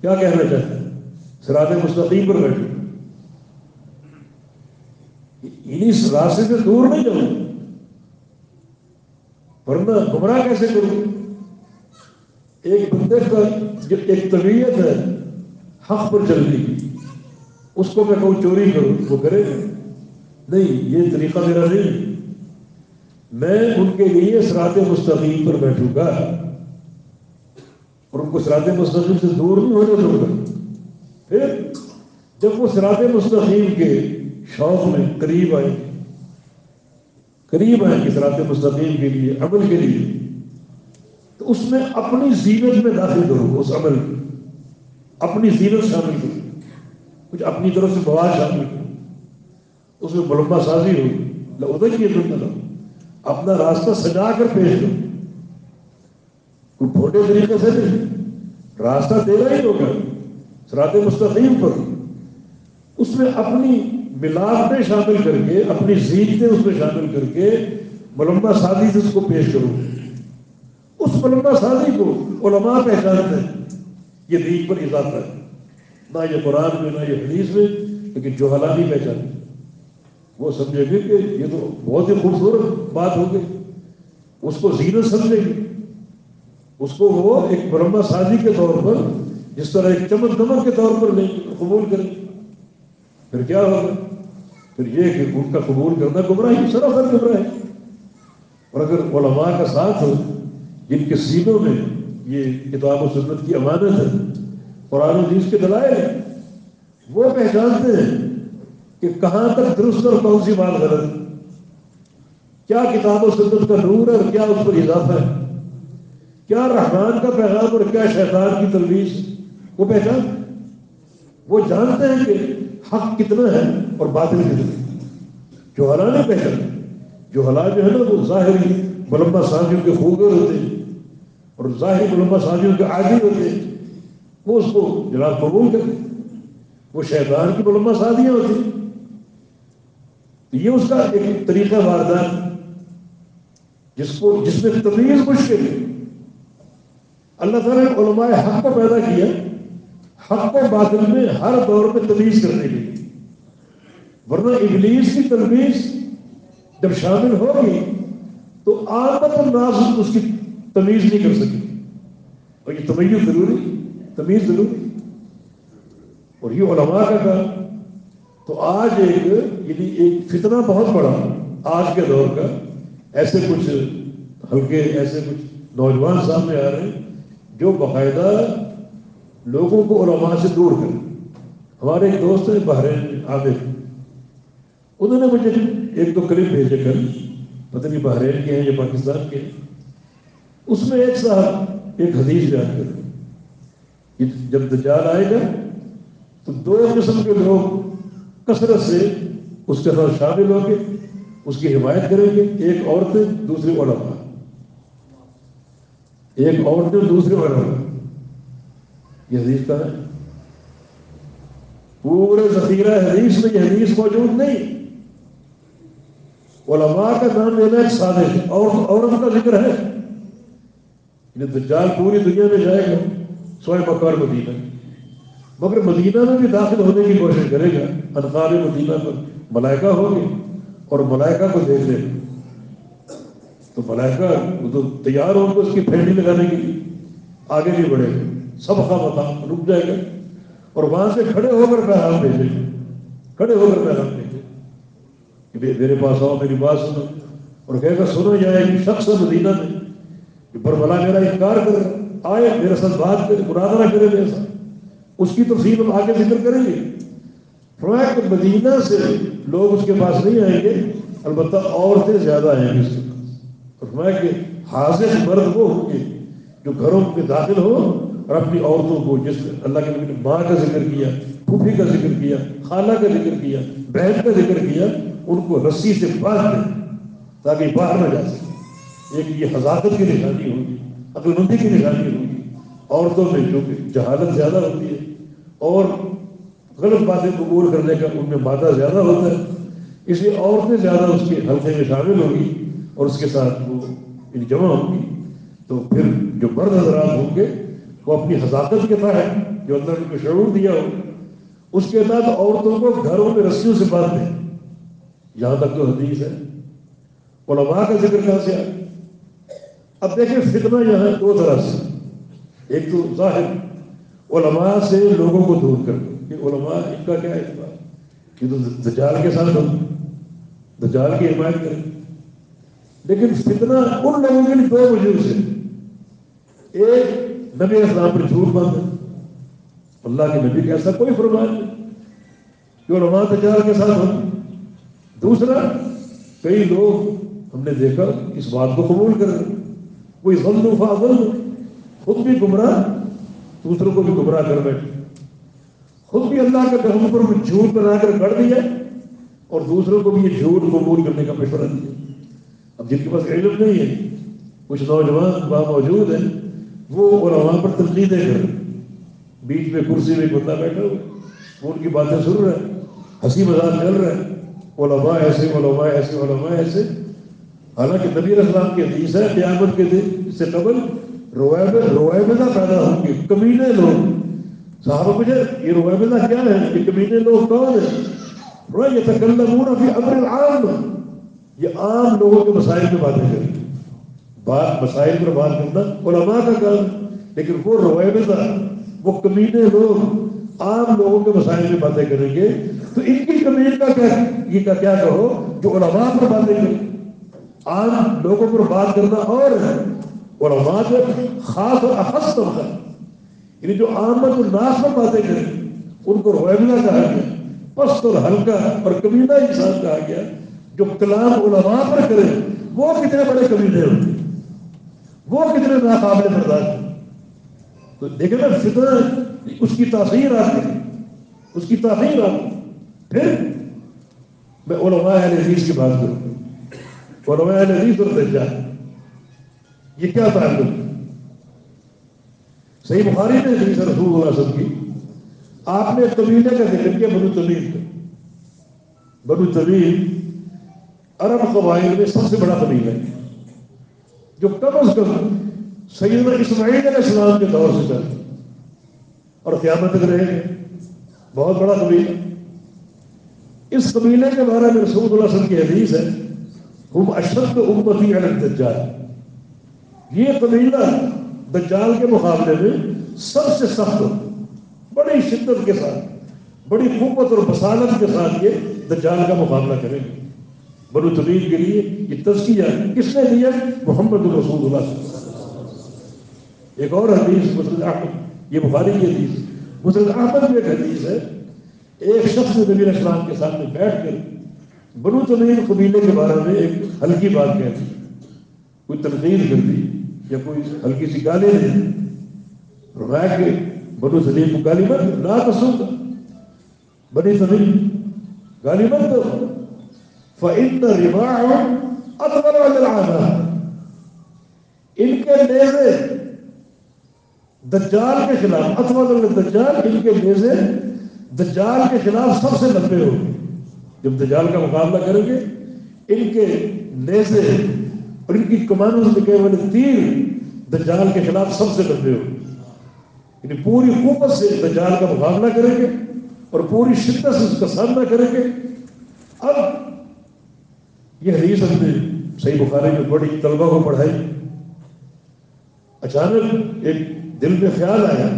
کیا کہنا چاہتا ہے؟ سرات مستقیم پر بیٹھوں گا۔ یعنی انہیں راستے سے دور نہیں جاؤں ورنہ گمراہ کیسے کروں ایک بندے کا جو ایک طبیعت ہے حق پر چلنے کی اس کو میں کہوں چوری کروں وہ کرے گا نہیں یہ طریقہ میرا نہیں میں ان کے لیے سرات مستقیم پر بیٹھوں گا اور ان کو سرات مستقیم سے دور نہیں ہونے دوں گا پھر جب وہ سرات مستقیم کے شوق میں قریب آئیں گے قریب ہیں کہ سرات مستقیم کے لیے، عمل کے لیے۔ تو اس میں اپنی زینت میں داخل کرو، اس عمل میں۔ اپنی زینت شامل کرو۔ کچھ اپنی طرف سے مواد شامل کرو۔ اس میں ملما سازی ہو۔ ادھر کی تم نہ اپنا راستہ سجا کر پیش کرو۔ کوئی چھوٹے طریقے سے نہیں۔ راستہ دینا ہی ہوگا۔ سرات مستقیم پر۔ اس میں اپنی ملاپ میں شامل کر کے، اپنی زینتیں اس میں شامل کر کے ملمہ سازی سے اس کو پیش کروں۔ اس ملمہ سازی کو علماء پہچانتے ہیں۔ یہ دین پر اضافہ ہے۔ نہ یہ قرآن میں، نہ یہ حدیث میں، لیکن جو حالات نہیں وہ سمجھے گے کہ یہ تو بہت ہی خوبصورت بات ہو گئی۔ اس کو زینت سمجھے گی اس کو وہ ایک ملمہ سازی کے طور پر، جس طرح ایک چمک دمک کے طور پر نہیں قبول کریں پھر کیا ہوگا؟ پھر یہ کہ ان کا قبول کرنا گمراہی سراسر گمراہ ہے اور اگر علماء کا ساتھ ہو، جن کے سینوں میں یہ کتاب و سنت کی امانت ہے، قرآن حدیث کے دلائل ہیں، وہ پہچانتے ہیں کہ کہاں تک درست اور کون سی بات غلط ہے۔ کیا کتاب و سنت کا نور ہے اور کیا اس پر اضافہ ہے؟ کیا رحمان کا پیغام اور کیا شیطان کی تلویز؟ وہ پہچان وہ جانتے ہیں کہ حق کتنا ہے اور باطل کتنا جو حلا نہیں پہچان جو حلا جو ہے نا وہ ظاہری ملمہ سازیوں کے خوگر ہوتے ہیں۔ اور ظاہری ملمہ سازیوں کے عادی ہوتے ہیں۔ وہ اس کو جناب قبول کرتے وہ شیطان کی ملمہ سازیاں ہوتی ہیں۔ یہ اس کا ایک طریقہ واردات جس کو جس میں تمیز مشکل ہے اللہ تعالیٰ نے علماء حق کو پیدا کیا۔ حق و باطل میں ہر دور میں تمیز کرنے کے لیے۔ ورنہ ابلیس کی تمیز جب شامل ہوگی تو آمد الناس اس کی تمیز نہیں کر سکے اور یہ تمیز ضروری تمیز ضروری۔ اور یہ علماء کا کام۔ تو آج ایک یعنی ایک فتنہ بہت بڑا آج کے دور کا۔ ایسے کچھ ہلکے، ایسے کچھ نوجوان سامنے آ رہے ہیں جو باقاعدہ لوگوں کو علماء سے دور کر ہمارے ایک دوست ہیں، بحرین عابد انہوں نے مجھے ایک دو کلپ بھیجے کر، پتہ نہیں بحرین کے ہیں یا پاکستان کے ہیں، اس میں ایک صاحب، ایک حدیث بیان کر جب دجال آئے گا، تو دو قسم کے لوگ کثرت سے اس کے ساتھ شامل ہوں گے، اس کی حمایت کریں گے، ایک عورتیں دوسری علماء۔ ایک عورتیں دوسرے علماء۔ یہ حدیث کا ہے؟ پورے ذخیرہ حدیث میں یہ حدیث موجود نہیں۔ علماء کا نام لینا ایک سادے اور عورت کا ذکر ہے۔ دجال پوری دنیا میں جائے گا، سوائے مکار مدینہ۔ مگر مدینہ میں بھی داخل ہونے کی کوشش کرے گا انقاب مدینہ پر ملائکہ ہوگی اور ملائکہ کو دیکھ لے۔ گا تو ملائکہ وہ تو تیار ہو اس کی پھیڑی لگانے کے لیے۔ آگے نہیں بڑھے گا۔ سب کا مقام رک جائے گا۔ اور وہاں سے کھڑے ہو کر پیغام بھیجے گا۔ کھڑے ہو کر پیغام بھیجے کہ میرے پاس آؤ، میری بات سنو۔ اور کہے گا، سنو جائے گی شخص مدینہ میں کہ برملا میرا انکار کر آئے، میرے ساتھ بات کرے، مرادرہ کرے میرے ساتھ۔ اس کی تفصیل ہم آگے ذکر کریں گے۔ فرمایا کہ مدینہ سے لوگ اس کے پاس نہیں آئیں گے، البتہ عورتیں زیادہ آئیں گے اس کے پاس۔ فرمایا کہ حاضر مرد وہ ہوں گے جو گھروں میں داخل ہو اور اپنی عورتوں کو جس اللہ کے نبی نے ماں کا ذکر کیا، پھوپھی کا ذکر کیا، خالہ کا ذکر کیا، بہن کا ذکر کیا ان کو رسی سے باندھ دیں تاکہ باہر نہ جا سکے۔ ایک یہ حضاقت کی نشانی ہوگی عقل مندی کی نشانی ہوگی۔ عورتوں میں جو کہ جہالت زیادہ ہوتی ہے اور غلط باتیں قبول کرنے کا ان میں مادہ زیادہ ہوتا ہے۔ اس لیے عورتیں زیادہ اس کے حلقے میں شامل ہوگی اور اس کے ساتھ وہ جمع ہوں گی۔ تو پھر جو مرد حضرات ہوں گے، وہ اپنی حضاقت کے تحت جو اللہ نے شعور دیا ہو، اس کے تحت عورتوں کو گھروں میں رسیوں سے باندھ دیں یہاں تک تو حدیث ہے، علماء کا ذکر کہاں سے آئے اب دیکھیں فتنہ یہاں دو طرح سے۔ ایک تو ظاہر، علماء سے لوگوں کو دور کر دو کہ علماء ان کا کیا اعتبار؟ یہ تو دجال کے ساتھ ہو دجال کی حمایت کریں۔ لیکن فتنہ ان لوگوں کے لیے دو وجوہ سے۔ ایک، نبی اسلام پر جھوٹ بند اللہ کے نبی کا ایسا کوئی فرمان نہیں۔ کہ علماء دجال کے ساتھ ہو دوسرا، کئی لوگ ہم نے دیکھا اس بات کو قبول کر رہے کوئی غلط فاضل خود بھی گمراہ، دوسروں کو بھی گمراہ کر بیٹھے خود بھی اللہ کے کہوں پر جھوٹ بنا کر کر دیا اور دوسروں کو بھی یہ جھوٹ قبول کرنے کا مشورہ دیا اب جن کے پاس علم نہیں ہے، کچھ نوجوان وہاں موجود ہیں، وہ اور وہاں پر تنقیدیں کر بیچ میں کرسی میں بندہ بیٹھا ہوا وہ ان کی باتیں سن رہا ہے، ہنسی مذاق چل رہا ہے۔ علماء ایسے علماء ایسے علماء ایسے۔ حالانکہ نبی اسلام کی حدیث ہے، قیامت کے دن سے قبل روایب رویبدہ پیدا ہوں گے۔ کمینے لوگ۔ صحابہ مجھے یہ رویبدہ کیا ہے یہ کمینے لوگ کون ہیں؟ یہ تکلمون فی امر العام۔ یہ عام لوگوں کے مسائل میں باتیں کریں بات مسائل پر بات کرنا علماء کا کام، لیکن وہ رویبدہ وہ کمینے لوگ عام لوگوں کے مسائل میں باتیں کریں گے۔ تو ان کی کمین کا کیا یہ کا کیا کہو؟ جو علماء پر باتیں کریں عام لوگوں پر بات کرنا اور ہے۔ اور آواز خاص اور اخص طبقہ یعنی جو آمد الناس پر باتیں کریں، ان کو رویبلہ کہا گیا۔ پست اور ہلکا اور کبینہ انسان کہا گیا۔ جو کلام علماء پر کرے، وہ کتنے بڑے کبینے ہوتے وہ کتنے ناقابل برداشت تو دیکھیں نا فطر اس کی تاثیر آتی ہے۔ اس کی تاثیر آتی پھر میں علماء اہل حدیث کی بات کروں علماء اہل حدیث اور دجال یہ کیا تعلق صحیح بخاری نے حدیث رسول اللہ صلی اللہ علیہ وسلم کی آپ نے قبیلے کا ذکر کیا بنو تمیم کا بنو تمیم عرب قبائل میں سب سے بڑا قبیلہ ہے جو کم از کم سیدنا اسماعیل علیہ السلام کے دور سے چلتی اور قیامت تک رہے گے بہت بڑا قبیلہ اس قبیلے کے بارے میں رسول اللہ صلی اللہ علیہ وسلم کی حدیث ہے، ہم اشد امتی علی الدجال. یہ قبیلہ دجال کے مقابلے میں سب سے سخت بڑی شدت کے ساتھ، بڑی قوت اور بسالت کے ساتھ یہ دجال کا مقابلہ کریں گے۔ بنو تبیر کے لیے یہ تزکیہ کس نے دیا؟ محمد رسول اللہ صلی اللہ علیہ وسلم۔ ایک اور حدیث مسلم احمد، یہ بخاری کی حدیث۔ مسلم احمد میں ایک حدیث ہے۔ ایک شخص نے نبی اسلام کے سامنے بیٹھ کر بنو تمیم قبیلے کے بارے میں ایک ہلکی بات کہہ دی۔ کوئی تنقید کر دی یا کوئی ہلکی سی گالی دی۔ فرمایا کہ بنو تمیم کو گالی مت نہ تو بنی تمیم گالی مت دو۔ فَإِنَّ رِمَاعُ أَطْوَلُ عَلَى الْعَانَةِ ان کے نیزے دجال کے خلاف اطول دجال ان کے نیزے دجال کے خلاف سب سے لمبے ہو۔ جب دجال کا مقابلہ کریں گے، ان کے نیزے اور ان کی کمانوں سے لکھے والے تیر دجال کے خلاف سب سے لمبے ہو۔ یعنی پوری قوت سے دجال کا مقابلہ کریں گے اور پوری شدت سے اس کا سامنا کریں گے۔ اب یہ حدیث ہم نے صحیح بخاری میں بڑی طلبہ کو پڑھائی۔ اچانک ایک دل میں خیال آیا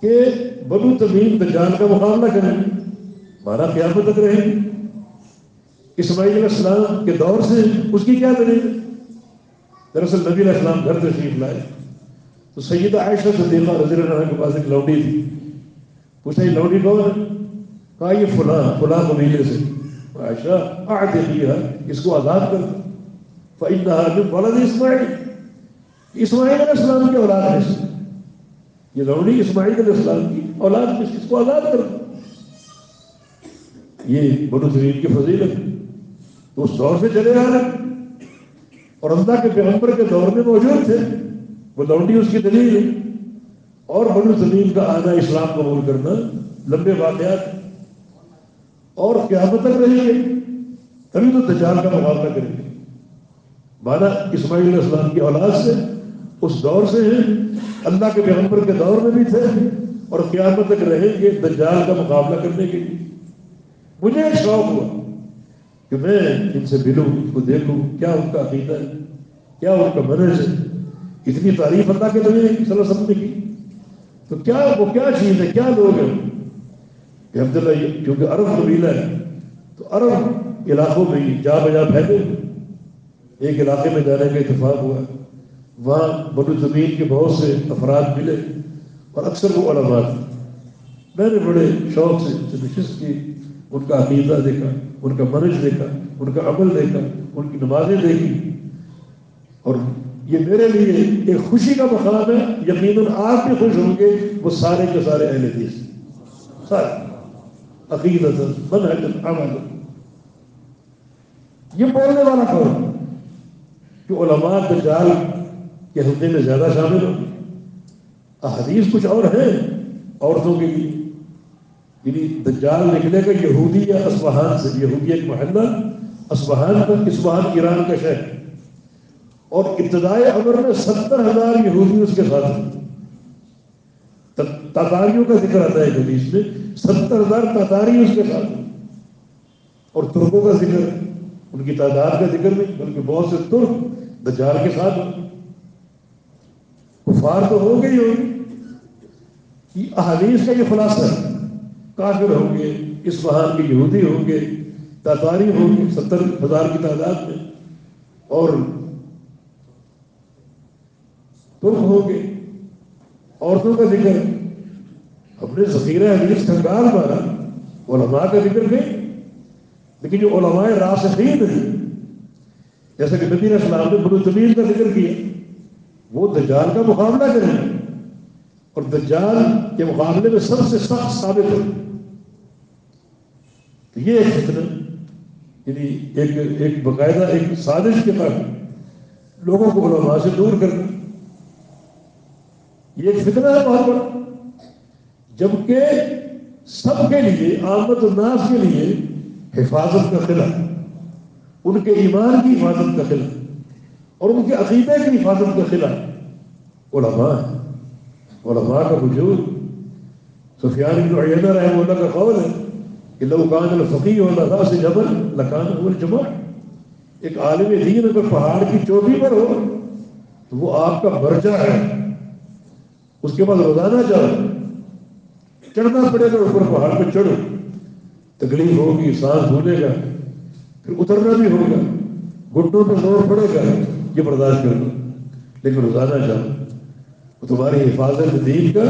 کہ بنو تمیم دجال کا مقابلہ کریں مارا قیامت تک رہے اسماعیل علیہ السلام کے دور سے اس کی کیا دلیل؟ دراصل نبی علیہ السلام گھر تشریف لائے۔ تو سیدہ عائشہ صدیقہ رضی اللہ عنہ کے پاس ایک لوڈی تھی۔ پوچھا یہ لوڈی کون ہے؟ کہا، یہ فلاں فلاں قبیلے سے۔ عائشہ آتے ہے اس کو آزاد کر۔ فَإِنَّهَا مِن وَلَدِ اسماعیل۔ اسماعیل علیہ السلام کی اولاد ہے۔ یہ لوڑی اسماعیل علیہ السلام کی اولاد کس کس کو آزاد کر یہ بنو ترین کی فضیلت تو اس دور سے چلے آ رہے اور اللہ کے پیغمبر کے دور میں موجود تھے۔ وہ لونڈی اس کی دلیل ہے۔ اور بنو ترین کا آنا اسلام قبول کرنا لمبے واقعات اور قیامت تک رہیں گے۔ تبھی تو دجال کا مقابلہ کریں گے۔ مانا اسماعیل علیہ السلام کی اولاد سے اس دور سے ہیں۔ اللہ کے پیغمبر کے دور میں بھی تھے اور قیامت تک رہیں گے دجال کا مقابلہ کرنے کے لیے۔ مجھے ایک شوق ہوا کہ میں ان سے ملوں، ان کو دیکھوں، کیا ان کا عقیدہ ہے، کیا ان کا منج ہے۔ اتنی تعریف اللہ کے نبی صلی اللہ علیہ وسلم نے کی۔ تو کیا وہ کیا چیز ہے، کیا لوگ ہیں؟ کہ عبداللہ یہ کیونکہ عرب قبیلہ ہے، تو عرب علاقوں میں جا بجا پھیلے ایک علاقے میں جانے کا اتفاق ہوا۔ ہے وہاں بنو زمین کے بہت سے افراد ملے اور اکثر وہ علماء تھے۔ میں نے بڑے شوق سے نشست کی، ان کا عقیدہ دیکھا، ان کا منج دیکھا، ان کا عمل دیکھا، ان کی نمازیں دیکھی۔ اور یہ میرے لیے ایک خوشی کا مقام ہے، یقیناً آپ بھی خوش ہوں گے، وہ سارے کے سارے اہل حدیث۔ سارے۔ عقیدت منحج عمل یہ بولنے والا کون؟ کہ علماء دجال کے حلقے میں زیادہ شامل ہو احادیث کچھ اور ہیں۔ عورتوں کے لیے۔ یعنی دجال نکلے گا یہودی یا اسبہان سے۔ یہودی ایک محلہ اسبہان کا اسبہان ایران کا شہر۔ اور ابتدائی عمر میں ستر ہزار یہودی اس کے ساتھ تاتاریوں کا ذکر آتا ہے حدیث میں۔ ستر ہزار تاتاری اس کے ساتھ اور ترکوں کا ذکر، ان کی تعداد کا ذکر نہیں، بلکہ بہت سے ترک دجال کے ساتھ کفار تو ہو گئی ہوگی۔ احادیث کا یہ خلاصہ ہے۔ کافر ہوں گے، اس بہار کے یہودی ہوں گے، تاتاری ہوں گے، ستر ہزار کی تعداد میں۔ اور ترک ہوں گے۔ عورتوں کا ذکر۔ ہم نے ذخیرہ حدیث کنگال مارا علماء کا ذکر نہیں۔ لیکن جو علماء راسخین ہیں، جیسا کہ نبی اسلام نے بنو زمین کا ذکر کیا۔ وہ دجال کا مقابلہ کریں اور دجال کے مقابلے میں سب سے سخت ثابت ہے۔ تو یہ ایک فتنہ یعنی ایک ایک باقاعدہ، ایک سازش کے طرف لوگوں کو علماء سے دور کرنا۔ یہ ایک فتنہ ہے بہت بڑا۔ جبکہ سب کے لیے، آمد الناس کے لیے حفاظت کا قلعہ ان کے ایمان کی حفاظت کا قلعہ اور ان کے عقیدے کی حفاظت کے خلاف۔ علماء علماء کا وجود۔ سفیان بن عیینہ رحمہ اللہ کا قول ہے کہ لو کان الفقی و لغا سے جبل لکان هو الجماع۔ ایک عالم دین اگر پہاڑ کی چوٹی پر ہو تو وہ آپ کا برجا ہے۔ اس کے بعد روزانہ جاؤ۔ چڑھنا پڑے گا اوپر پہاڑ پہ چڑھو۔ تکلیف ہوگی، سانس بھولے گا، پھر اترنا بھی ہوگا۔ گھٹنوں پہ زور پڑے گا۔ یہ برداشت کر لو۔ لیکن روزانہ جاؤ۔ وہ تمہاری حفاظت دین کا،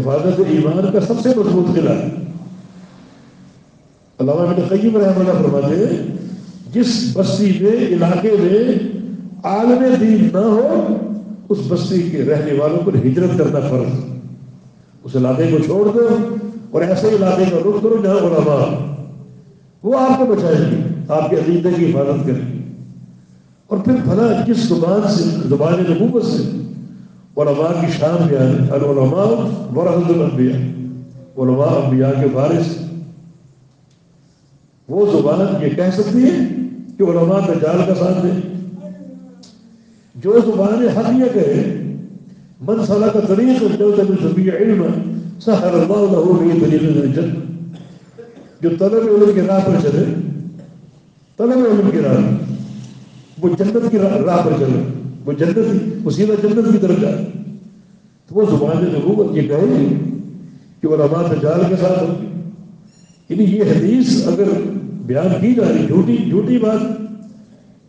حفاظت ایمان کا سب سے مضبوط قلعہ ہے۔ علامہ ابن قیم رحمہ اللہ فرماتے ہیں، جس بستی میں، علاقے میں عالم دین نہ ہو، اس بستی کے رہنے والوں پر ہجرت کرنا فرض اس علاقے کو چھوڑ دو اور ایسے علاقے کا رخ کرو جہاں علماء۔ وہ آپ کو بچائیں گے، آپ کے عقیدے کی حفاظت کریں گے۔ اور پھر بھلا جس زبان سے، زبان نبوت سے۔ علماء کی شان بیان ہے العلماء ورحمۃ الانبیاء۔ علماء انبیاء کے وارث۔ وہ زبان یہ کہہ سکتی ہے کہ علماء دجال کا ساتھ دیں جو زبان حق یہ کہے من صلاح کا طریق جو تب سبھی علم سحر اللہ له به طریق الجنہ جو طلب علم کے راہ پر چلے، طلب علم کی راہ پر۔ وہ جنت کی راہ راہ پر چلے وہ جنت وہ سیدھا جنت کی طرف جائے۔ تو وہ زبان نبوت یہ کہے گی کہ علماء دجال کے ساتھ ہوگی۔ یعنی یہ حدیث اگر بیان کی جا رہی، جھوٹی جھوٹی بات،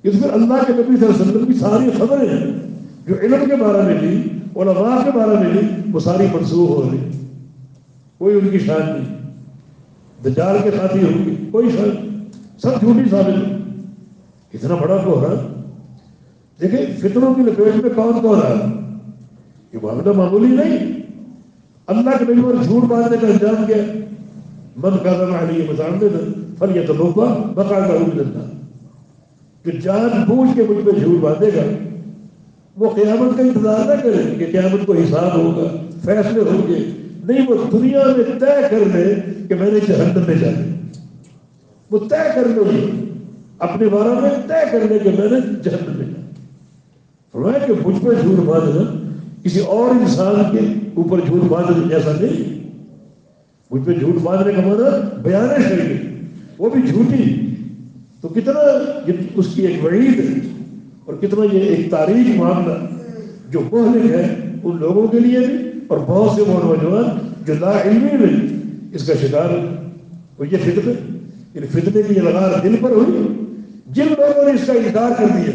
اس میں اللہ کے نبی صلی اللہ علیہ وسلم کی ساری خبریں جو علم کے بارے میں لی علماء کے بارے میں لی وہ ساری منسوخ ہو رہی۔ کوئی ان کی شان نہیں۔ دجال کے ساتھی ہوگی، کوئی شان سب جھوٹی ثابت ہو اتنا بڑا کو رہا دیکھیں، فطروں کی لپیٹ میں کون کون رہا یہ معاملہ معمولی نہیں۔ اللہ کے نبی پر جھوٹ باندھنے کا انجام کیا۔ من کا علی مسان دے فل یہ تو بقا کا اللہ جو جان بوجھ کے مجھ پہ جھوٹ باندھے گا، وہ قیامت کا انتظار نہ کرے کہ قیامت کو حساب ہوگا، فیصلے ہوں گے۔ نہیں، وہ دنیا میں طے کر لے کہ میں نے جہنم میں جانا وہ طے کر لے اپنے بارے میں طے کر لے کہ میں نے جہنم میں فرمایا کہ مجھ پہ جھوٹ باندھنا کسی اور انسان کے اوپر جھوٹ باندھنا جیسا نہیں۔ مجھ پہ جھوٹ باندھنے کا مطلب بیان ہے وہ بھی جھوٹی۔ تو کتنا اس کی ایک وعید ہے اور کتنا یہ ایک تاریخ معاملہ جو مہلک ہے ان لوگوں کے لیے بھی اور بہت سے وہ نوجوان جو لا علمی میں اس کا شکار وہ یہ فتنے یعنی فتنے کی لگار دل پر ہوئی۔ جن لوگوں نے اس کا انکار کر دیا،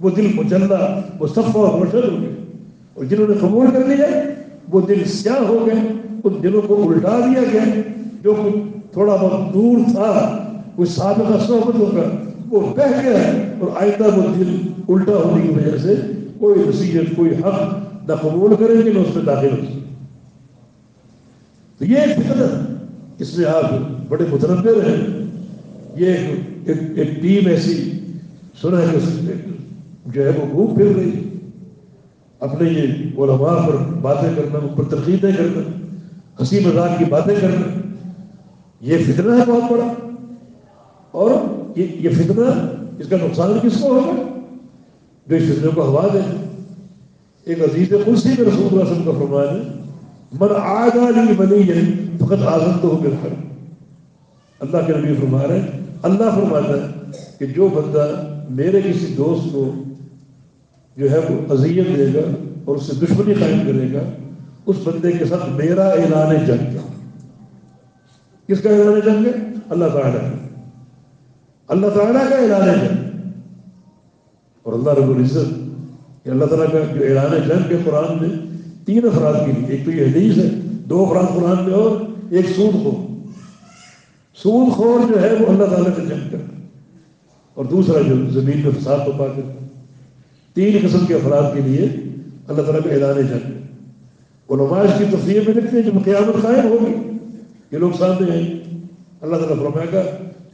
وہ دل مجلہ، وہ صفا اور روشن ہو گئے۔ اور جنہوں نے قبول کر لیا، وہ دل سیاہ ہو گئے۔ ان دلوں کو الٹا دیا گیا۔ جو تھوڑا بہت دور تھا، کوئی سابقہ صحبت ہوگا وہ بہ گیا۔ اور آئندہ وہ دل الٹا ہونے کی وجہ سے کوئی نصیحت، کوئی حق نہ قبول کریں گے نہ اس میں داخل ہو تو یہ ایک فطرت اس میں آپ بڑے متنبر ہیں یہ ایک, ایک, ٹیم ایسی سنا ہے کہ جو ہے وہ گھوم پھر رہی اپنے یہ علماء پر باتیں کرنا ان پر تنقیدیں کرنا ہنسی مذاق کی باتیں کرنا یہ فتنہ ہے بہت بڑا اور یہ یہ فتنہ اس کا نقصان کس کو ہوگا جو اس فتنے کو ہوا دے ایک عزیز قدسی میں رسول اللہ صلی اللہ علیہ وسلم کا فرمان ہے من آگا لی بنی فقط آزم تو ہو کر اللہ کے نبی فرما رہے ہیں اللہ فرماتا ہے کہ جو بندہ میرے کسی دوست کو جو ہے وہ اذیت دے گا اور اس سے دشمنی قائم کرے گا، اس بندے کے ساتھ میرا اعلان جنگ ہے کس کا اعلان جنگ ہے؟ اللہ تعالیٰ کا۔ اللہ تعالیٰ کا اعلان جنگ۔ اور اللہ رب العزت کہ اللہ تعالیٰ کا جو اعلان جنگ کے قرآن میں تین افراد کے لیے، ایک تو یہ حدیث ہے، دو افراد قرآن میں اور ایک سود خور سود خور جو ہے وہ اللہ تعالیٰ کا جنگ کرتا اور دوسرا جو زمین میں فساد کو پا کر تین قسم کے افراد کے لیے اللہ تعالیٰ کا اعلان جنگ علماء اس کی تفریح میں لکھتے ہیں جب قیامت قائم ہوگی۔ یہ لوگ سامنے ہیں۔ اللہ تعالیٰ فرمائے گا،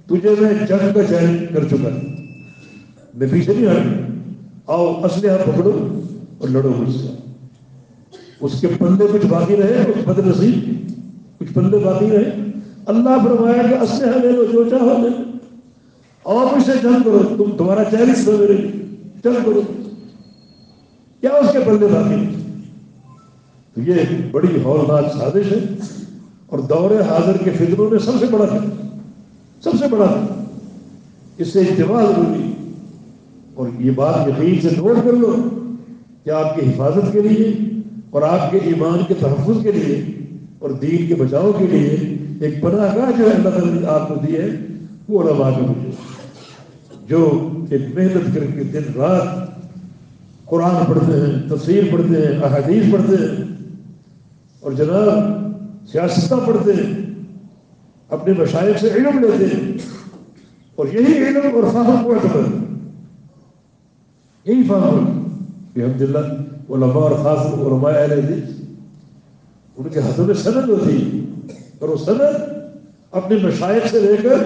تجھے میں جنگ کا چیلنج کر چکا میں پیچھے نہیں ہٹ آؤ، اسلحہ پکڑو اور لڑو مجھ سے۔ اس کے پندے کچھ باقی رہے، کچھ بد نصیب کچھ پندے باقی رہے۔ اللہ فرمایا کہ اسلحہ لے لو جو چاہو لے اور مجھ سے جنگ کرو، تم تمہارا چیلنج دو میرے جنگ کرو۔ کیا اس کے پلے داخل نہیں تو یہ بڑی ہولناک سازش ہے۔ اور دور حاضر کے فکروں میں سب سے بڑا فکر سب سے بڑا فکر اس سے اجتماع ضروری اور یہ بات یقین سے نوٹ کر لو کہ آپ کی حفاظت کے لیے اور آپ کے ایمان کے تحفظ کے لیے اور دین کے بچاؤ کے لیے ایک پناہ گاہ جو اللہ تعالیٰ نے آپ کو دی ہے، وہ علماء کا مجھے جو ایک محنت کر کے دن رات قرآن پڑھتے ہیں، تفسیر پڑھتے ہیں، احادیث پڑھتے ہیں، اور جناب سیاستہ پڑھتے ہیں، اپنے مشائق سے علم لیتے ہیں، اور یہی علم اور فہم کو اعتبار یہی فہم الحمد للہ علماء اور خاص علماء اہل حدیث، ان کے ہاتھوں میں سند ہوتی۔ ہے اور وہ سند اپنے مشائق سے لے کر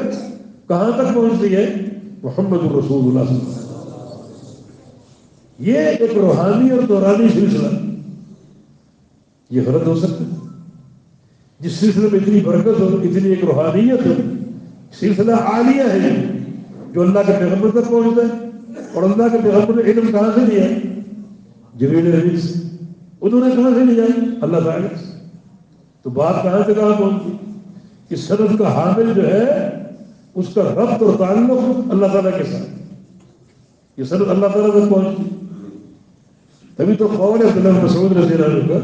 کہاں تک پہنچتی ہے؟ محمد الرسول اللہ صلی اللہ علیہ وسلم۔ یہ ایک روحانی اور دورانی سلسلہ یہ غلط ہو سکتا ہے۔ جس سلسلے میں اتنی برکت ہو اتنی ایک روحانیت ہو، سلسلہ عالیہ ہے جو اللہ کے پیغمبر تک پہنچتا ہے اور اللہ کے پیغمبر نے علم کہاں سے لیا؟ جبریل حدیث انہوں نے کہاں سے لیا؟ اللہ تعالیٰ سے تو بات کہاں سے کہاں پہنچی؟ کہ سند کا حامل جو ہے، اس کا ربط اور تعلق اللہ تعالیٰ کے ساتھ۔ یہ سند اللہ تعالیٰ تک پہنچتی تبھی تو قول عبداللہ مسعود رضی اللہ عنہ کا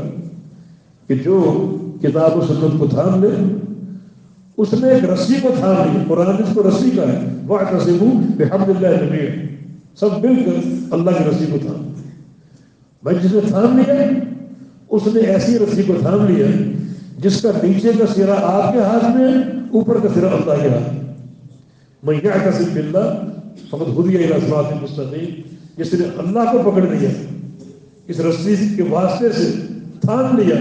کہ جو کتاب و سنت کو تھام لے، اس نے ایک رسی کو تھام لی۔ قرآن اس کو رسی کا ہے۔ وہ تصبو بحمد اللہ نبی سب مل کر اللہ کی رسی کو تھام بھائی، جس نے تھام لیا، اس نے ایسی رسی کو تھام لیا جس کا نیچے کا سرا آپ کے ہاتھ میں، اوپر کا سرا اللہ کے ہاتھ میں۔ کیا قسم بلّہ فقط خود یہ مستقیم۔ جس نے اللہ کو پکڑ لیا، اس رسی کے واسطے سے تھام لیا،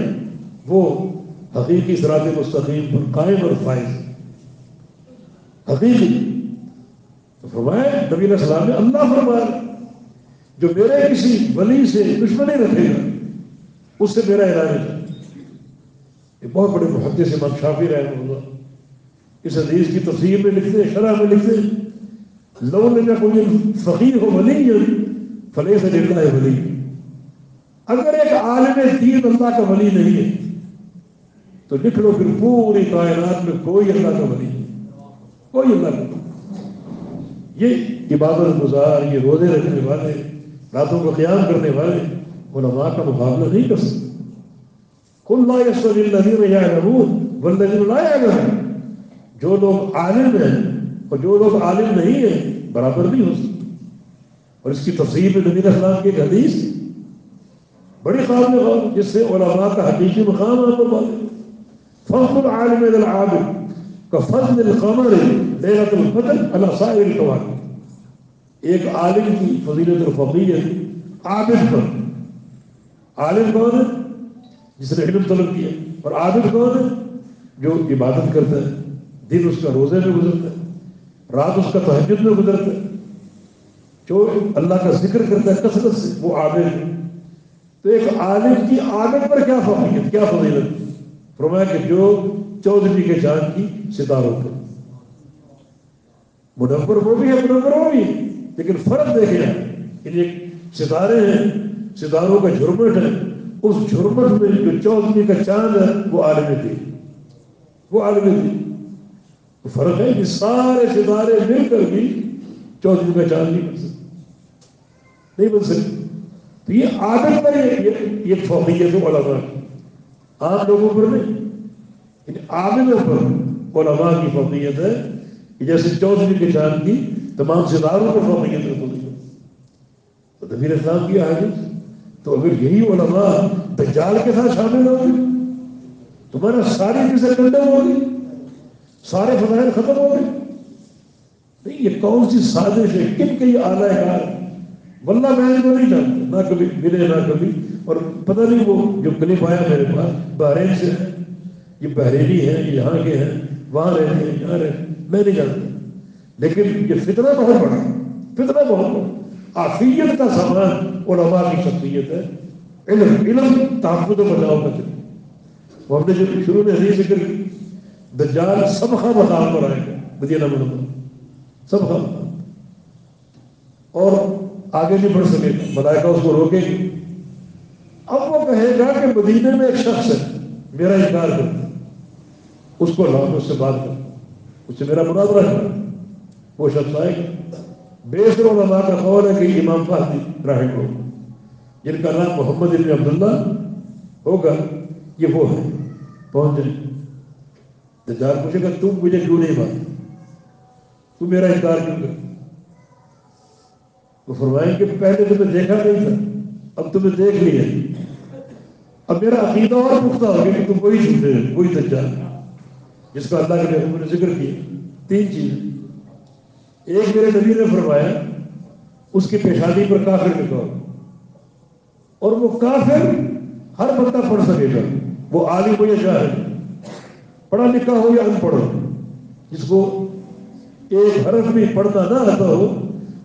وہ حقیقی سرات مستقیم پر قائم اور فائز۔ حقیقی۔ تو فرمائے نبی علیہ السلام نے اللہ فرمایا، جو میرے کسی ولی سے دشمنی رکھے گا، اس سے میرا اعلان ہے۔ یہ بہت بڑے محدث امام شافی رحمہ اللہ اس حدیث کی تفسیر میں لکھتے ہیں، شرح میں لکھتے ہیں۔ لو میں کوئی فقیر ہو ولی فلے سے لکھنا ہے ولی۔ اگر ایک عالم دین اللہ کا ولی نہیں ہے، تو لکھ لو پھر پوری کائنات میں کوئی اللہ کا ولی نہیں۔ کوئی اللہ کا یہ عبادت گزار، یہ روزے رکھنے والے، راتوں کو قیام کرنے والے، علماء کا مقابلہ نہیں کر سکتے۔ کل لا یسر الذین یعلمون والذین لا یعلمون جو لوگ عالم ہیں اور جو لوگ عالم نہیں ہیں، برابر نہیں ہو سکتے۔ اور اس کی تفصیل میں نبی اسلام کی ایک حدیث بڑی قابل غور جس سے علماء کا حقیقی مقام آپ کو بات فضل العالم الى العابد كفضل القمر ليلة القدر على سائر الكواكب۔ ایک عالم کی فضیلت الفقیت عابد پر۔ عالم کون ہے؟ جس نے علم طلب کیا اور عابد کون ہے جو عبادت کرتا ہے؟ دن اس کا روزے میں گزرتا ہے، رات اس کا تہجد میں گزرتا ہے۔ جو اللہ کا ذکر کرتا ہے کثرت سے، وہ عابد ہے۔ تو ایک عالم کی عابد پر کیا فقیت کیا فضیلت؟ فرمایا کہ جو چودھری کے چاند کی ستاروں پر۔ منور وہ بھی ہے، منور وہ بھی ہے، لیکن فرق دیکھے یعنی ایک ستارے ہیں، ستاروں کا جھرمٹ ہے۔ اس جھرمٹ میں جو چودھری کا چاند ہے، وہ عالم تھی وہ عالم تھی فرق ہے کہ سارے ستارے مل کر بھی چودھری کا چاند نہیں بن سکتے۔ نہیں بن سکتے۔ تو یہ عادت پر یہ فوقیت علماء عام لوگوں پر نہیں یعنی عاملوں پر علماء کی فوقیت ہے کہ جیسے چودھری کے چاند کی تمام ستاروں پر فوقیت رکھو تو نبیر اسلام کی حاجت تو اگر یہی علماء دجال کے ساتھ شامل ہو گئے تمہارا ساری چیزیں کنڈم ہو گئی سارے فضائل ختم ہو گئے نہیں، یہ کون سی سازش ہے؟ کن کے یہ اعلیٰ کار واللہ میں کو نہیں جانتا، نہ کبھی ملے، نہ کبھی۔ اور پتہ نہیں وہ جو کلپ آیا میرے پاس، بحرین سے ہے۔ یہ بحرینی ہے یہاں کے ہیں، وہاں رہتے ہیں، یہاں رہتے میں نہیں جانتا۔ لیکن یہ فتنہ بہت بڑا فتنہ بہت بڑا آفیت کا سامان علماء کی شخصیت ہے۔ علم علم تحفظ و بچاؤ کا چلے وہ ہم نے جو شروع میں حدیث ذکر کی، دجال سب خواہ مقام پر آئے گا، مدینہ منور سب خواہ مقام اور آگے نہیں بڑھ سکے، ملائکہ اس کو روکے۔ گی اب وہ کہے گا کہ مدینے میں ایک شخص ہے، میرا انکار کرتا اس کو لاؤ اس سے بات کر اس سے میرا مراد رکھنا وہ شخص آئے گا۔ بیسر علماء کا قول ہے کہ امام فہدی رحم ہو جن کا نام محمد ابن عبداللہ ہوگا یہ وہ ہے پہنچ جائے پوچھے گا تم مجھے کیوں نہیں بات تو میرا انکار کیوں کر وہ فرمائیں کہ پہلے تمہیں دیکھا نہیں تھا. اب تمہیں دیکھ لیا. اب میرا عقیدہ اور پختہ ہو گیا کہ تم وہی جھوٹے وہی دجال. جس کا اللہ کے نے ذکر کیا، تین چیزیں. ایک میرے نبی نے فرمایا، اس کی پیشانی پر کافر لکھا ہو اور وہ کافر ہر بندہ پڑھ سکے گا۔ وہ عالم ہو یا جاہل، پڑھا لکھا ہو یا ان پڑھ جس کو ایک حرف بھی پڑھنا نہ آتا ہو،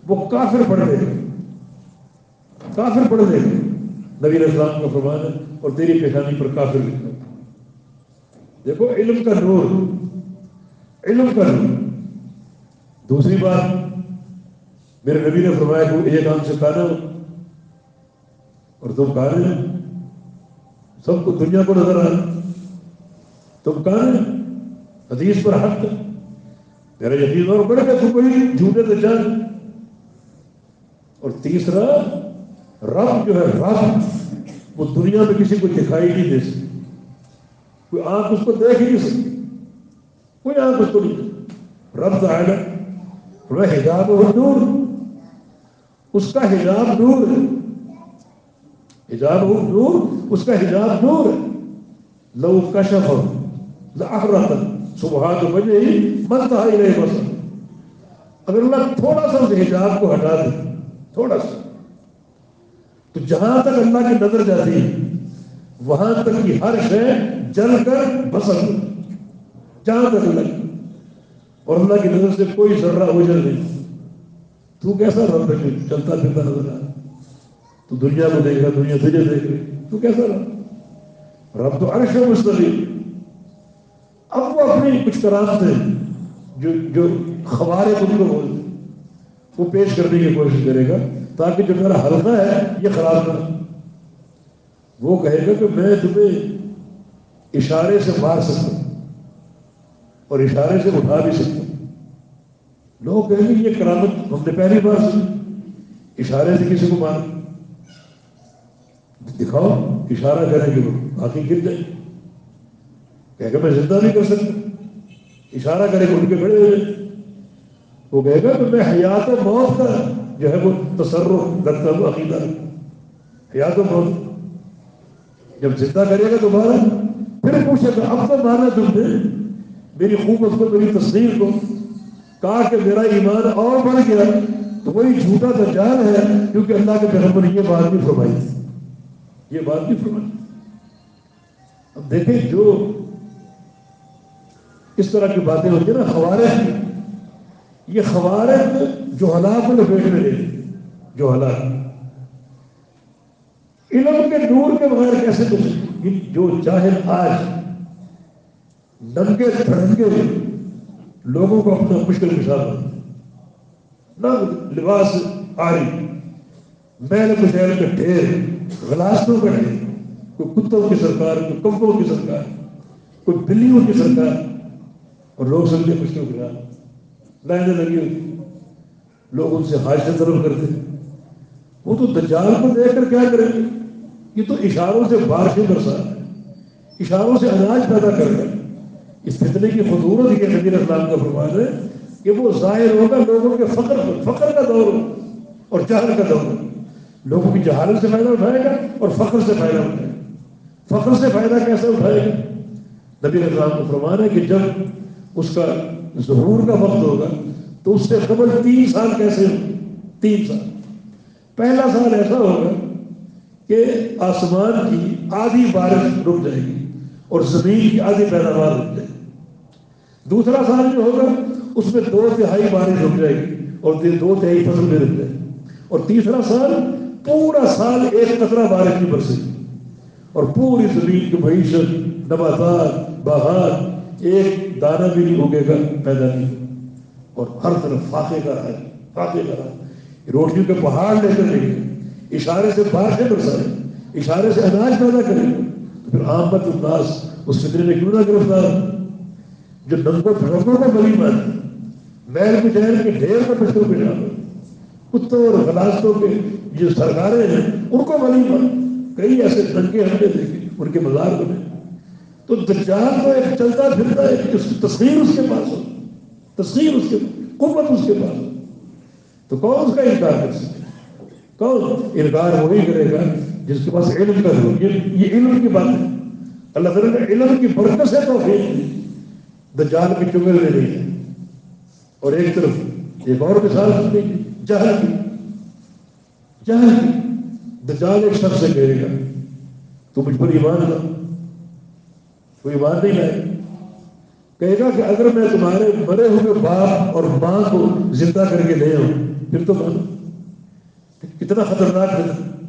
وہ کافر پڑھ لے۔ گا کافر پڑھ لے۔ گا نبی اسلام کا فرمان ہے، اور تیری پیشانی پر کافر لکھا دیکھو، علم کا نور، علم کا نور۔ دوسری بات، میرے نبی نے فرمایا کہ ایک آنکھ سے کانا اور تم کانے سب کو دنیا کو نظر آنا تم کہاں حدیث پر حق۔ میرا یقین اور بڑھ گیا تم کوئی جھوٹے تو جان۔ اور تیسرا، رب جو ہے، رب، وہ دنیا میں کسی کو دکھائی نہیں دے سکتی کوئی آنکھ اس کو دیکھ ہی نہیں سکتی کوئی آنکھ اس کو نہیں رب تو آئے وہ حجاب ہو نور۔ اس کا حجاب نور۔ ہے حجاب ہو نور، اس کا حجاب نور۔ ہے لو کشف ہو لأحرقت سبحان وجہ ہی منتہا الیہ بسر اگر اللہ تھوڑا سا اس حجاب کو ہٹا دے، تھوڑا سا۔ تو جہاں تک اللہ کی نظر جاتی ہے، وہاں تک کی ہر شے جل کر بسر۔ جہاں تک اللہ کی۔ اور اللہ کی نظر سے کوئی ذرہ اجل نہیں تو کیسا رب ہے چلتا پھرتا نظر آ تو دنیا کو دیکھ رہا دنیا تجھے دیکھ رہی تو کیسا رب رب تو عرش مستقل اب وہ اپنی کچھ کرامتیں جو جو خوارے ان کو بولتے وہ پیش کرنے کی کوشش کرے گا تاکہ جو میرا حلقہ ہے یہ خراب نہ وہ کہے گا کہ میں تمہیں اشارے سے مار سکتا ہوں اور اشارے سے اٹھا بھی سکتا لوگ کہیں گے یہ کرامت ہم نے پہلی بار سنی۔ اشارے سے کسی کو مار دکھاؤ اشارہ کریں گے باقی گر جائیں جائے کہ میں زندہ نہیں کر سکتا۔ اشارہ کرے گا ان کے بڑے ہوئے۔ وہ کہے گا کہ میں حیات و موت کا جو ہے وہ تصرف رکھتا ہوں عقیدہ۔ حیات و موت۔ جب زندہ کرے گا دوبارہ، پھر پوچھے گا، اب تو مانا تم نے۔ میری خوبت کو میری تصویر کو کہا کہ میرا ایمان اور بڑھ گیا، تو وہی جھوٹا تو جان ہے، کیونکہ اللہ کے پیغمبر یہ بات بھی فرمائی۔ یہ بات بھی فرمائی۔ اب دیکھیں جو اس طرح کی باتیں ہوتی ہیں نا، خوارج۔ یہ خوارج جو حالات میں لپیٹ میں لے جو حالات۔ علم کے نور کے بغیر کیسے کچھ جو چاہے آج ننگے دھڑنگے لوگوں کو اپنا مشکل کے نہ لباس آری، میل کشیل کے ڈھیر غلاستوں کا ڈھیر کوئی کتوں کی سرکار، کوئی کمبوں کی سرکار، کوئی بلیوں کی سرکار اور لوگ سمجھے خوشیوں کے ساتھ۔ لائنیں لگی ہوتی لوگ ان سے حاصل طلب کرتے وہ تو دجال کو دیکھ کر کیا کریں گے؟ یہ تو اشاروں سے بارشیں برسا ہے۔ اشاروں سے اناج پیدا کر رہے اس فتنے کی خطورت یہ نبی اسلام کا فرمان ہے کہ وہ ظاہر ہوگا لوگوں کے فخر فخر کا دور اور جہل کا دور۔ لوگوں کی جہالت سے فائدہ اٹھائے گا اور فخر سے فائدہ اٹھائے گا۔ فخر سے فائدہ کیسے اٹھائے گا؟ نبی اسلام کا فرمان ہے کہ جب اس کا ظہور کا وقت ہوگا تو اس سے قبل تین سال کیسے تین سال۔ پہلا سال ایسا ہوگا کہ آسمان کی آدھی بارش رک جائے گی۔ اور زمین کی آدھی پیداوار رک جائے۔ دوسرا سال جو ہوگا، اس میں دو تہائی بارش رک جائے گی اور دو تہائی فصل میں رک جائے اور تیسرا سال، پورا سال ایک قطرہ بارش کی برسے گی اور پوری زمین کی معیشت نباتات باہر ایک دانا بھی نہیں ہوگے گا، پیدا نہیں۔ اور ہر طرف فاقے کا ہے، فاقے کا ہے۔ روٹیوں کے پہاڑ لے کر لے اشارے سے باہر سے برسائے اشارے سے اناج پیدا کرے گا تو پھر آمد الناس اس فطرے میں کیوں نہ گرفتار جو ننگوں بھڑکوں کا بلی مانتا محل کے جہر کے ڈھیر کا بچوں پہ جانا کتوں اور غلاستوں کے جو سرکاریں ہیں، ان کو بلی مان کئی ایسے ننگے ہم نے دیکھے، ان کے مزار بنے۔ تو دجال تو ایک چلتا پھرتا ہے کہ اس کی تصویر اس کے پاس ہو۔ تصویر اس کے، قوت اس کے پاس ہو۔ تو کون اس کا انکار کر سکے کون انکار وہی کرے گا جس کے پاس علم کا ہو یہ علم کی بات ہے۔ اللہ تعالیٰ نے علم کی برکت سے تو دجال کی چگل لے رہی ہے۔ اور ایک طرف ایک اور مثال سننے کی جہل کی۔ جہل کی۔ دجال ایک شخص سے کہے گا، تو مجھ پر ایمان لا۔ کوئی ایمان نہیں لائے۔ کہے گا کہ اگر میں تمہارے مرے ہوئے باپ اور ماں کو زندہ کر کے لے آؤں، پھر تو مانو۔ کتنا خطرناک ہے۔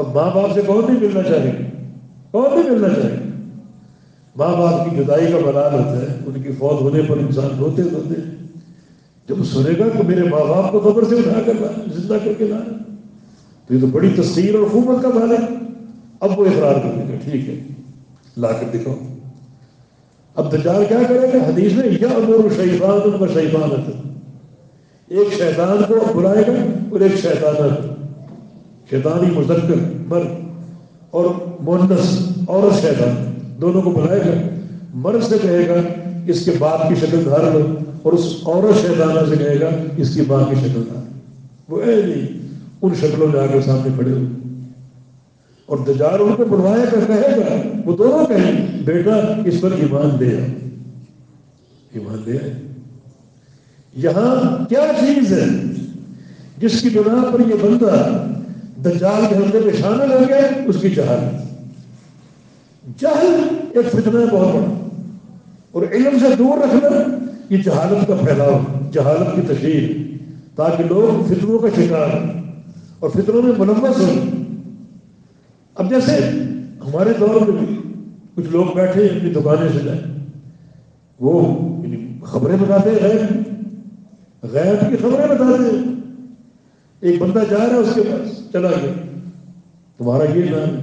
اب ماں باپ سے کون نہیں ملنا چاہے گا کون نہیں ملنا چاہے گا ماں باپ کی جدائی کا ملال ہوتا ہے، ان کی فوت ہونے پر انسان روتے روتے، جب سنے گا کہ میرے ماں باپ کو قبر سے اٹھا کر لا، زندہ کر کے لا۔ تو یہ تو بڑی تصویر اور حکومت کا بھال ہے۔ اب وہ اقرار کر دے گا، ٹھیک ہے۔ لا کر دکھاؤ۔ اب دجال کیا کرے گا حدیث میں یا امور شیفان ان کا شیفان ایک شیطان کو بلائے گا اور ایک شیطان شیطانی مذکر مرد اور مونس عورت شیطان دونوں کو بلائے گا مرد سے کہے گا، اس کے باپ کی شکل دھار لو اور اس عورت شیطانہ سے کہے گا، اس کی ماں کی شکل دھار۔ وہ اے نہیں ان شکلوں میں آگے سامنے کھڑے ہو۔ اور دجال ان کو بلوایا کر کہے گا، وہ دونوں کہیں، بیٹا، اس پر ایمان دے۔ ایمان دے۔ یہاں کیا چیز ہے جس کی بنا پر یہ بندہ دجال کے حملے میں شامل ہو گیا اس کی جہالت جہل ایک فتنہ ہے بہت بڑا۔ اور علم سے دور رکھنا یہ جہالت کا پھیلاؤ، جہالت کی تشہیر، تاکہ لوگ فطروں کا شکار اور فطروں میں ملوث ہو اب جیسے ہمارے دور میں بھی کچھ لوگ بیٹھے اپنی دکانیں سے جائیں۔ وہ یعنی خبریں بتاتے غیر غیر کی خبریں بتاتے ہیں۔ ایک بندہ جا رہا ہے اس کے پاس۔ چلا گیا تمہارا یہ نام،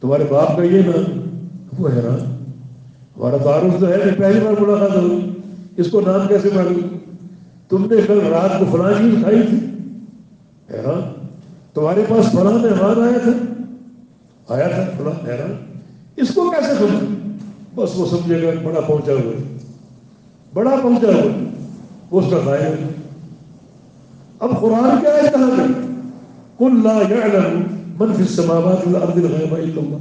تمہارے باپ کا یہ نام، وہ حیران۔ ہمارا تعارف تو ہے نہیں پہلی بار ملاقات ہوگی اس کو نام کیسے معلوم؟ تم نے کل رات کو فلاں چیز کھائی تھی۔ حیران۔ تمہارے پاس فلاں مہمان آیا تھا۔ آیا تھا فلاں حیران۔ اس کو کیسے سمجھ بس وہ سمجھے گا، بڑا پہنچا ہوا بڑا پہنچا ہوا وہ اس کا خائل اب قرآن کیا ہے؟ کہاں پہ کل لا يعلم من فی السماوات والارض الغیب الا اللہ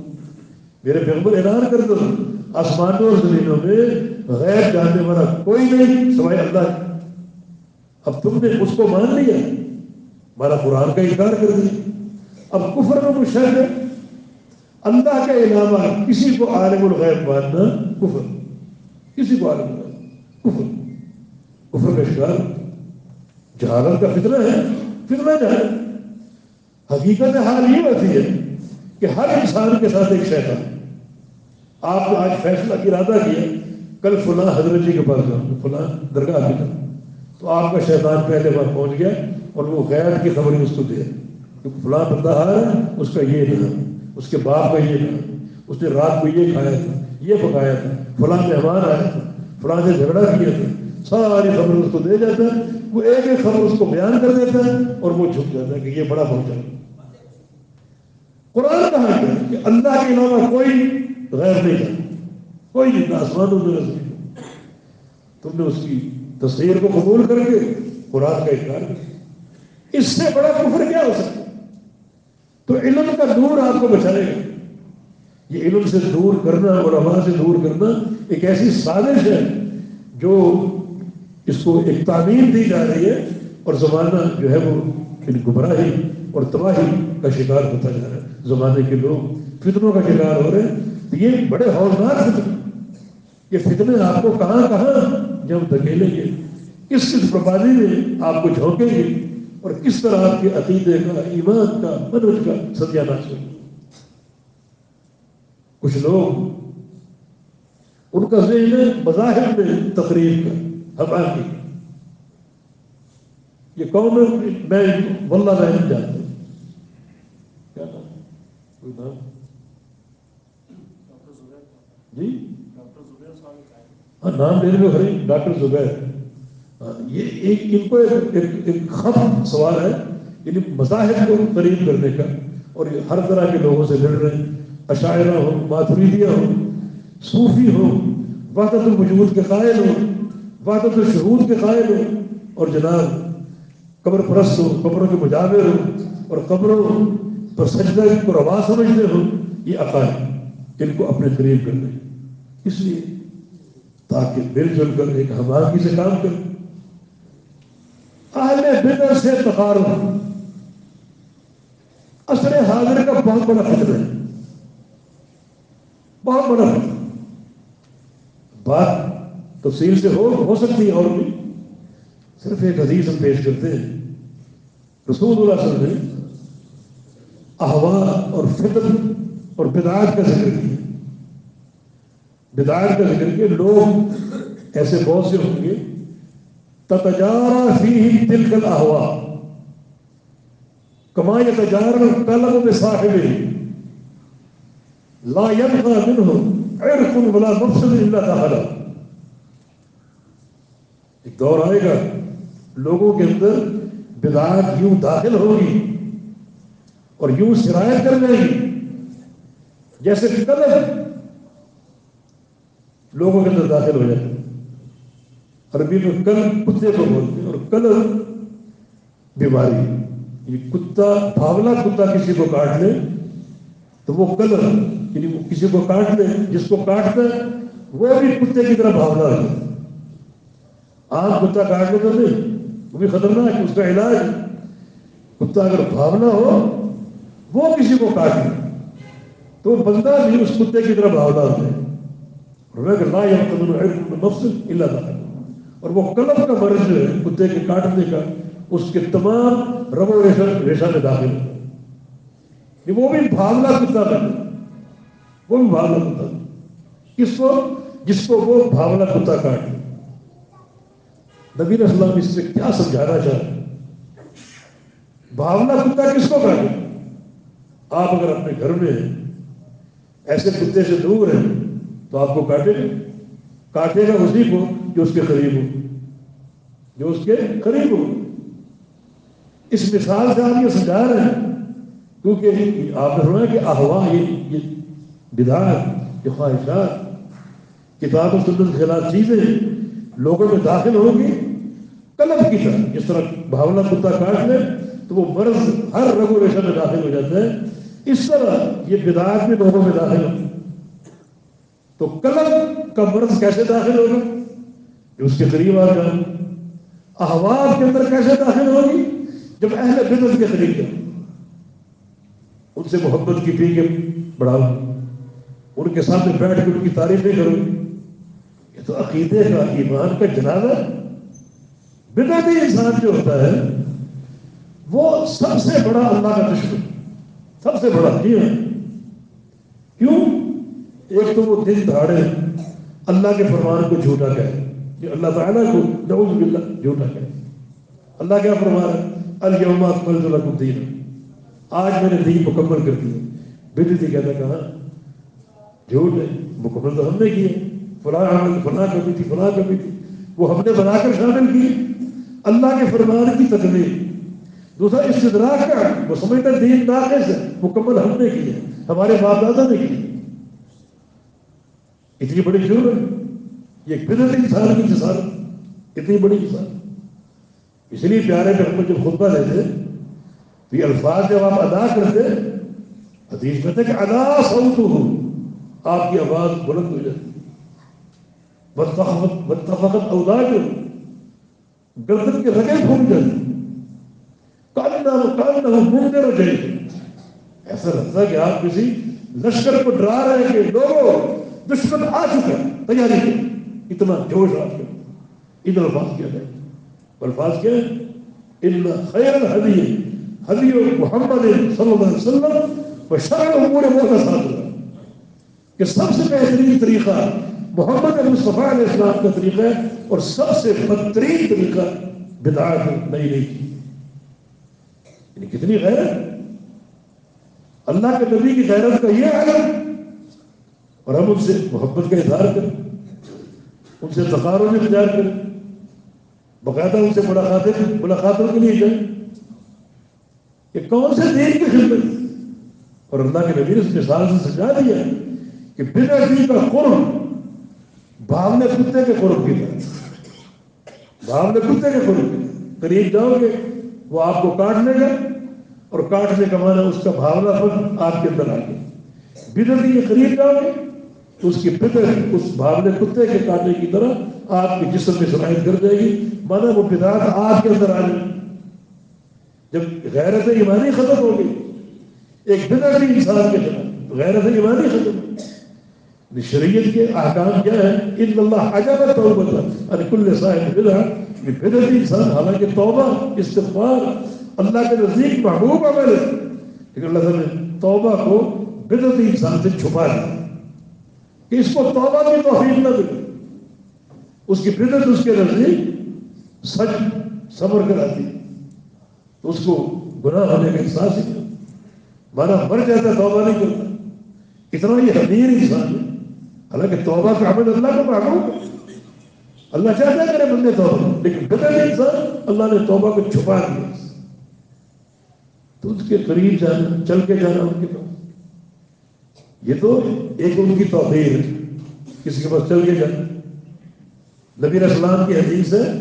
میرے پیغمبر اعلان کر دو. آسمانوں اور زمینوں میں غیر جاننے والا کوئی نہیں سوائے اللہ اب تم نے اس کو مان لیا. ہمارا قرآن کا انکار کر دیا. اب کفر میں مشہد ہے اللہ کے علاوہ کسی کو عالم الغیب ماننا کفر. کسی کو عالم الغیب کفر. کفر کا شکار جہالت کا فطرہ ہے. فطرہ جہالت. حقیقت حال یہ ہوتی ہے کہ ہر انسان کے ساتھ ایک شیطان آپ نے آج فیصلہ ارادہ کیا، کل فلاں حضرت جی کے پاس جاؤ فلاں درگاہ بھی تو آپ کا شیطان پہلے بار پہنچ گیا اور وہ غیر کی خبریں اس کو دے۔ کہ فلاں بندہ آ رہا ہے، اس کا یہ نام اس کے باپ کا یہ نام اس نے رات کو یہ کھایا تھا، یہ پکایا تھا، فلاں مہمان آیا تھا، فلاں نے جھگڑا کیا تھا۔ ساری خبر اس کو دے جاتا ہے، وہ ایک ایک خبر اس کو بیان کر دیتا ہے اور وہ جھک جاتا ہے کہ یہ بڑا پہنچا قرآن کہا گیا کہ اللہ کے علاوہ کوئی غیر نہیں کرتا کوئی نہیں آسمانوں میں رسمی تم نے اس کی تصویر کو قبول کر کے قرآن کا انکار کیا۔ اس سے بڑا کفر کیا ہو سکتا تو علم کا دور آپ کو بچائے گا۔ یہ علم سے دور کرنا اور علماء سے دور کرنا ایک ایسی سازش ہے جو اس کو ایک تعمیر دی جا رہی ہے اور زمانہ جو ہے وہ یعنی گمراہی اور تباہی کا شکار ہوتا جا رہا ہے۔ زمانے کے لوگ فتنوں کا شکار ہو رہے ہیں۔ تو یہ بڑے ہولناک فتنے یہ فتنے آپ کو کہاں کہاں جب دھکیلیں گے۔ کس کس بربادی میں آپ کو جھونکیں گے اور کس طرح آپ کے عقیدے کا، ایمان کا منج کا ستیہ ناش ہوگا۔ کچھ لوگ ان کا ذہن ہے مذاہب میں تقریب کا۔ ہوا کی یہ کون میں میں نہیں جانتا کوئی نام جی ہاں نام لینے میں کھڑے ڈاکٹر زبیر یہ ایک ان کو ایک خم سوال ہے یعنی مذاہب کو قریب کرنے کا اور یہ ہر طرح کے لوگوں سے لڑ رہے ہیں اشاعرہ ہو ماتریدیہ ہو صوفی ہو وحدت الوجود کے قائل ہو وحدت الشہود کے قائل ہو اور جناب قبر پرست ہو قبروں کے مجاور ہو اور قبروں پر سجدہ کو روا سمجھتے ہو یہ عقائد ان کو اپنے قریب کرنے اس لیے تاکہ مل جل کر ایک ہمارگی سے کام کریں۔ اہل بدر سے تقارب۔ اصل حاضر کا بہت بڑا خطرہ ہے۔ بہت بڑا خطرہ بات تفصیل سے ہو ہو سکتی ہے اور بھی صرف ایک حدیث ہم پیش کرتے ہیں رسول اللہ صلی اللہ علیہ وسلم نے احوا اور فطر اور بدعات کا ذکر کیا بدعات کا ذکر کیا لوگ ایسے بہت سے ہوں گے تتجارا فیہ تلک الاہوا کما یتجارا القلب بصاحبه لا يبقى منه عرق ولا مفسد الا دخل دور آئے گا، لوگوں کے اندر بدعات یوں داخل ہوگی اور یوں شرائط کر جائے گی جیسے قلب لوگوں کے اندر داخل ہو جائے۔ عربی میں کل کتے کو بولتے ہیں اور کل بیماری۔ یہ کتا بھاولا کتا کسی کو کاٹ لے تو وہ کل یعنی وہ کسی کو کاٹ لے، جس کو کاٹتا ہے، وہ بھی کتے کی طرح بھاونا ہو جائے کتا کاٹ لے نہیں وہ بھی خطرناک اس کا علاج۔ کتا اگر بھاونا ہو، وہ کسی کو کاٹ لے تو بندہ بھی اس کتے کی طرح بھاونا ہوتا ہے۔ اور لا اور وہ قلب کا مرض جو ہے، کتے کے کاٹنے کا، اس کے تمام رب و ریشہ ریشہ میں داخل ہوتا ہے۔ یہ وہ بھی بھاگنا کتا بنے وہ بھی بھاگنا کتا۔ کس کو جس کو وہ بھاگنا کتا کاٹ لے نبی علیہ السلام اس سے کیا سمجھانا چاہ بھاگنا کتا کس کو کاٹے آپ اگر اپنے گھر میں ہیں ایسے کتے سے دور ہیں، تو آپ کو کاٹے گا؟ کاٹے گا اسی کو جو اس کے قریب ہو۔ جو اس کے قریب ہو۔ اس مثال سے آپ یہ سمجھا رہے ہیں، کیونکہ آپ نے سنا کہ احوا یہ یہ یہ خواہشات، کتاب و سنت کے خلاف چیزیں لوگوں میں داخل ہوگی قلب کی طرح جس طرح بھاونا کتا کاٹ لے تو وہ مرض ہر رگ و ریشہ میں داخل ہو جاتا ہے۔ اس طرح یہ بدعات بھی لوگوں میں داخل ہوگی تو قلب کا مرض کیسے داخل ہوگا؟ جو اس کے قریب آ جائے۔ احواب کے اندر کیسے داخل ہوگی؟ جب اہل بدت کے قریب جائے ان سے محبت کی پی کے بڑھاؤ۔ ان کے سامنے بیٹھ کے ان کی تعریف نہیں کرو۔ یہ تو عقیدے کا ایمان کا جنازہ ہے۔ بدعتی انسان جو ہوتا ہے، وہ سب سے بڑا اللہ کا دشمن، سب سے بڑا جی ہاں کیوں؟ ایک تو وہ دل دھاڑے اللہ کے فرمان کو جھوٹا کہے، کہ اللہ تعالیٰ کو نعوذ باللہ جھوٹا کہے۔ اللہ کیا فرمان ہے؟ الیوم اکملت لکم دین آج میں نے دین مکمل کر دیا بیٹی تھی کہتا کہاں جھوٹ ہے، مکمل تو ہم نے کیا فلاں عمل فلاں کمی تھی فلاں کمی تھی وہ ہم نے بنا کر شامل کی۔ اللہ کے فرمان کی تکمیل دوسرا، استدراک کا وہ سمجھتا دین ناقص ہے، مکمل ہم نے کیا ہمارے باپ دادا نے کیا اتنی بڑی جرم ہے۔ یہ بدت انسان کی مثال۔ اتنی بڑی مثال۔ اس لیے پیارے پہ ہم جب خطبہ لیتے تو یہ الفاظ جب آپ ادا کرتے حدیث میں تھے کہ ادا سوت ہو آپ کی آواز بلند ہو جاتی۔ بدتفقت بدتفقت اوداج ہو گردن کے رگیں پھوٹ جاتی کالنا کالنا منکر ہو جائے۔ ایسا لگتا کہ آپ کسی لشکر کو ڈرا رہے ہیں کہ لوگوں، دشمن آ چکا ہے تیاری کے اتنا جوش آپ کے۔ ادھر الفاظ کیا جائے الفاظ کیا ہے ان خیر الحدی، حدی محمد صلی اللہ علیہ وسلم و شرع امور محدثات کہ سب سے بہترین طریقہ محمد مصطفیٰ علیہ السلام کا طریقہ ہے اور سب سے بدترین طریقہ بدعات نئی نئی کی یعنی کتنی غیر اللہ کے نبی کی غیرت کا یہ عالم اور ہم ان سے محبت کا اظہار کریں، ان سے تقاروں میں اختیار کریں، باقاعدہ ان سے ملاقاتیں، ملاقاتوں کے لیے جائیں۔ کہ کون سے دین کی خدمت؟ اور اللہ کے نبی نے اس مثال سے سجا دیا کہ بنا دین کا قرب بھاگنے کتے کے قرب کی طرح بھاگنے کتے کے قرب کی قریب جاؤ گے، وہ آپ کو کاٹ لے گا اور کاٹنے کا معنی اس کا بھاونا پر آپ کے اندر آ گیا۔ بدر کے قریب جاؤ گے تو اس کی فکر اس بھاگنے کتے کے کاٹنے کی طرح آپ کے جسم میں صلاحیت کر جائے گی۔ مانا وہ بدعت آپ کے اندر آ جائے۔ جب غیرت ایمانی ختم ہو گئی، ایک بدر بھی انسان کے خلاف، غیرت ایمانی ختم۔ ہو گئی شریعت کے احکام کیا ہے ان اللہ عجب توبہ اور کل صاحب بدر یہ بدر انسان، حالانکہ توبہ، استغفار، اللہ کے نزدیک محبوب عمل ہے. لیکن اللہ تعالیٰ نے توبہ کو بدر انسان سے چھپا دیا. کہ اس کو توبہ کی توفیق نہ ملے اس کی بدت اس کے نزدیک سچ صبر کراتی. تو اس کو گناہ ہونے کا احساس ہی مانا مر جاتا توبہ نہیں کرتا. اتنا یہ حمیر انسان ہے. حالانکہ توبہ کا عمل اللہ کو معلوم اللہ چاہتا ہے کرے بندے توبہ لیکن بدل انسان اللہ نے توبہ کو چھپا دیا۔ تو اس کے قریب جانا، چل کے جانا ان کے پاس۔ یہ تو ایک ان کی توفیر ہے۔ کسی کے پاس چل کے جانا۔ نبی اسلام کی حدیث ہے،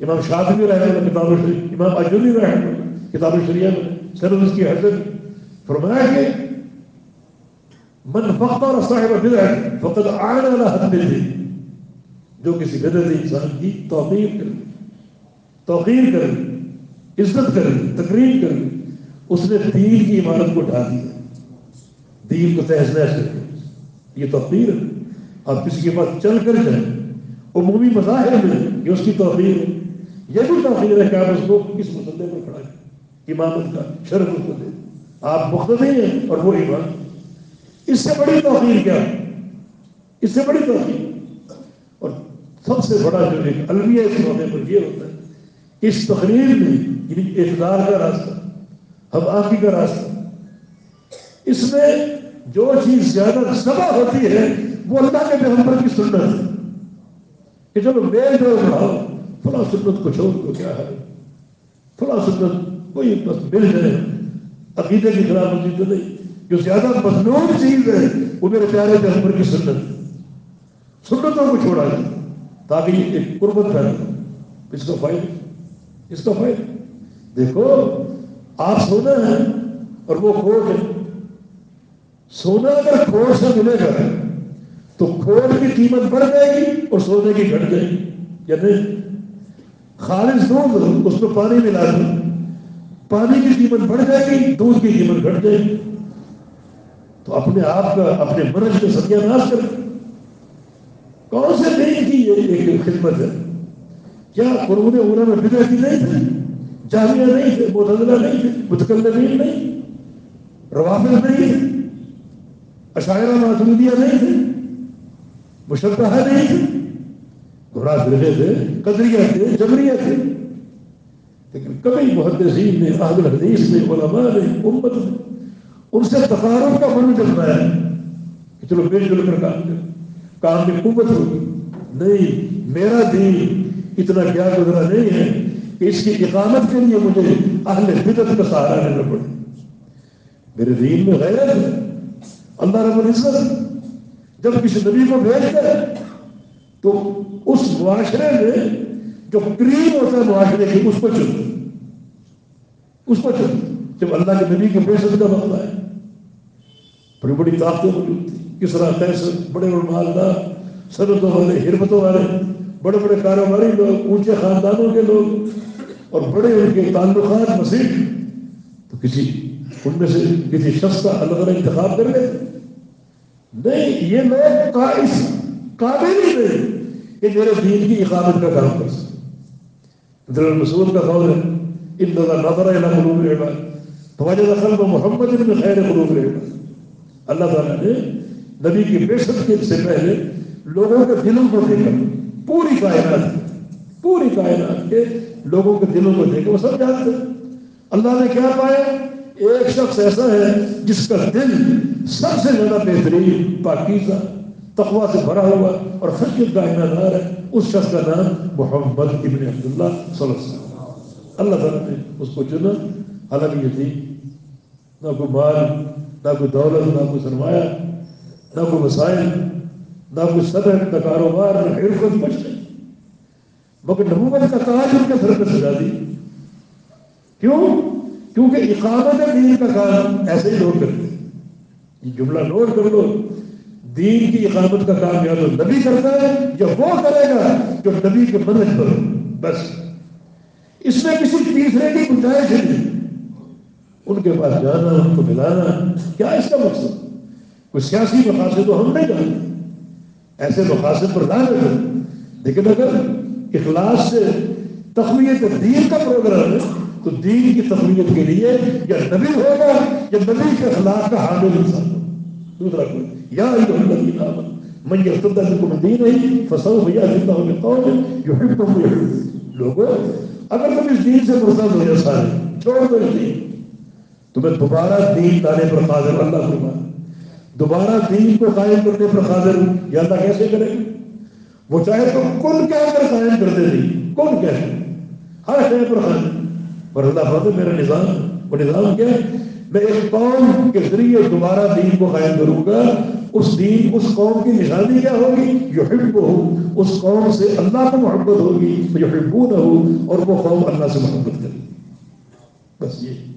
امام شاہ بھی رہے ہیں کتاب شریف امام اجولی رہے ہیں کتاب شریف میں، سر اس کی حضرت فرمایا کہ من فخر صاحب بدعت فقد آن على حد جو کسی بدعت انسان کی توقیر کرے توقیر کرے، عزت کرے، تقریر کرے، اس نے دین کی عمارت کو ڈھا دیا۔ دین کو تہذ نحس کر یہ توقیر ہے۔ آپ کسی کے پاس چل کر جائیں، عمومی مظاہر میں یہ اس کی توقیر ہے۔ یہ بھی توقیر ہے کہ آپ اس کو کس مسئلے پر کھڑا کریں۔ امامت کا شرف اس کو دے۔ آپ مختلف ہیں اور وہ ایمان اس سے بڑی توقیر کیا اس سے بڑی توقیر اور سب سے بڑا جو ایک المیہ اس موقع پر یہ ہوتا ہے اس تقریر میں یعنی اقدار کا راستہ ہم آخری کا راستہ، اس میں جو چیز زیادہ سبا ہوتی ہے، وہ اللہ کے پیغمبر کی سنت ہے۔ کہ چلو میل جو بڑھاؤ، فلاں سنت کو چھوڑ کو کیا ہے؟ فلاں سنت کوئی بس مل جائے، عقیدے کی خلاف ہوتی تو نہیں۔ جو زیادہ مصنوع چیز ہے وہ میرے پیارے پیغمبر کی سنت سنتوں کو چھوڑا جائے تاکہ یہ ایک قربت پیدا اس کا فائدہ اس کا فائدہ دیکھو آپ سونا ہے اور وہ کھوٹ ہے سونا اگر کھوٹ سے ملے گا تو کھوٹ کی قیمت بڑھ جائے گی اور سونے کی گھٹ جائے گی یا نہیں خالص دودھ اس میں پانی ملا دوں پانی کی قیمت بڑھ جائے گی دودھ کی قیمت گھٹ جائے گی تو اپنے آپ کا، اپنے مرض کا ستیہ ناش کر کون سے دین کی یہ ایک خدمت ہے؟ کیا قرون اولا میں بدعتی نہیں تھے؟ جامعہ نہیں تھے متدلہ نہیں تھے متکلمین نہیں روافظ نہیں تھے، اشاعرہ معصودیہ نہیں تھے مشبہ نہیں تھے۔ گھوڑا فرقے تھے، قدریہ تھے، جبریہ تھے۔ لیکن کبھی محدثین نے، اہل حدیث نے، علماء نے، امت نے ان سے تقارب کا من جب ہے کہ چلو مل جل کر کام کریں کام میں قوت ہوگی۔ نہیں، میرا دین اتنا کیا گزرا نہیں ہے کہ اس کی اقامت کے لیے مجھے اہل بدت کا سہارا لینا پڑے۔ میرے دین میں غیرت ہے۔ اللہ رب العزت، جب کسی نبی کو بھیجتا ہے تو اس معاشرے میں جو قریب ہوتا ہے معاشرے کی، اس کو چن۔ اس کو چن۔ جب اللہ کے نبی کے بے کا وقت ہے بڑی بڑی طاقتیں موجود تھیں۔ کس طرح کیسے بڑے بڑے مالدار صنعتوں والے، حرمتوں والے، بڑے بڑے کاروباری لوگ، اونچے خاندانوں کے لوگ اور بڑے ان کے تعلقات مسیح تو کسی، ان میں سے کسی شخص کا الگ الگ انتخاب کر لیتے نہیں، یہ لوگ قائص قابل ہی نہیں کہ میرے دین کی اقامت کا کام کر سکتے در مسعود کا قول ہے، ان نظر الى قلوب العباد. فوجد قلب محمد بن خیر قلوب العباد اللہ تعالیٰ نے نبی کی بے کے سے پہلے لوگوں کے دلوں کو دیکھا. پوری کائنات پوری کائنات کے لوگوں کے دلوں کو دیکھا. وہ سب جانتے اللہ نے کیا پایا؟ ایک شخص ایسا ہے جس کا دل سب سے زیادہ بہترین پاکیزہ تقوا سے بھرا ہوا اور خرچ کا دار ہے. اس شخص کا نام محمد ابن عبداللہ صلی اللہ علیہ وسلم. اللہ تعالیٰ نے اس کو چنا. حالانکہ یہ تھی۔ نہ کوئی مال، نہ کوئی دولت، نہ کوئی سرمایہ، نہ کوئی مسائل نہ کوئی صدر، نہ کاروبار، نہ حرفت، کچھ نہیں۔ مگر نبوت کا تاج ان کے سر پہ سجا دی کیوں؟ کیونکہ اقامت دین کا کام ایسے ہی لوگ کرتے یہ جملہ نوٹ کر لو۔ دین کی اقامت کا کام یا تو نبی کرتا ہے یا وہ کرے گا جو نبی کے مدد پر بس۔ اس میں کسی تیسرے کی گنجائش نہیں۔ ان کے پاس جانا، ان کو ملانا، کیا اس کا مقصد؟ کوئی سیاسی مقاصد تو ہم نہیں جانتے۔ ایسے مقاصد پر لا رہے لیکن اگر اخلاص سے تخلیت دین کا پروگرام ہے، تو دین کی تخلیت کے لیے یا نبی ہوگا یا نبی کے اخلاق کا حامل انسان دوسرا کوئی یا الذین آمنوا، من یرتد منکم عن دینہ فسوف یأتی اللہ بقوم یحبهم ویحبون لوگوں اگر تم اس دین سے مرتد ہو جائے سارے، چھوڑ دو اس دین۔ تمہیں دوبارہ دین لانے پر قادر اللہ فرما دوبارہ دین کو قائم کرنے پر قادر یا اللہ کیسے کرے؟ وہ چاہے تو کن کہہ کر قائم کر دے دی کن کہہ ہر شے پر قائم اور اللہ فرماتے میرا نظام، وہ نظام کیا ہے؟ میں ایک قوم کے ذریعے دوبارہ دین کو قائم کروں گا، اس دین، اس قوم کی نشانی کیا ہوگی؟ یحب ہو اس قوم سے اللہ کو محبت ہوگی یحبون ہو اور وہ قوم اللہ سے محبت کرے۔ بس یہ۔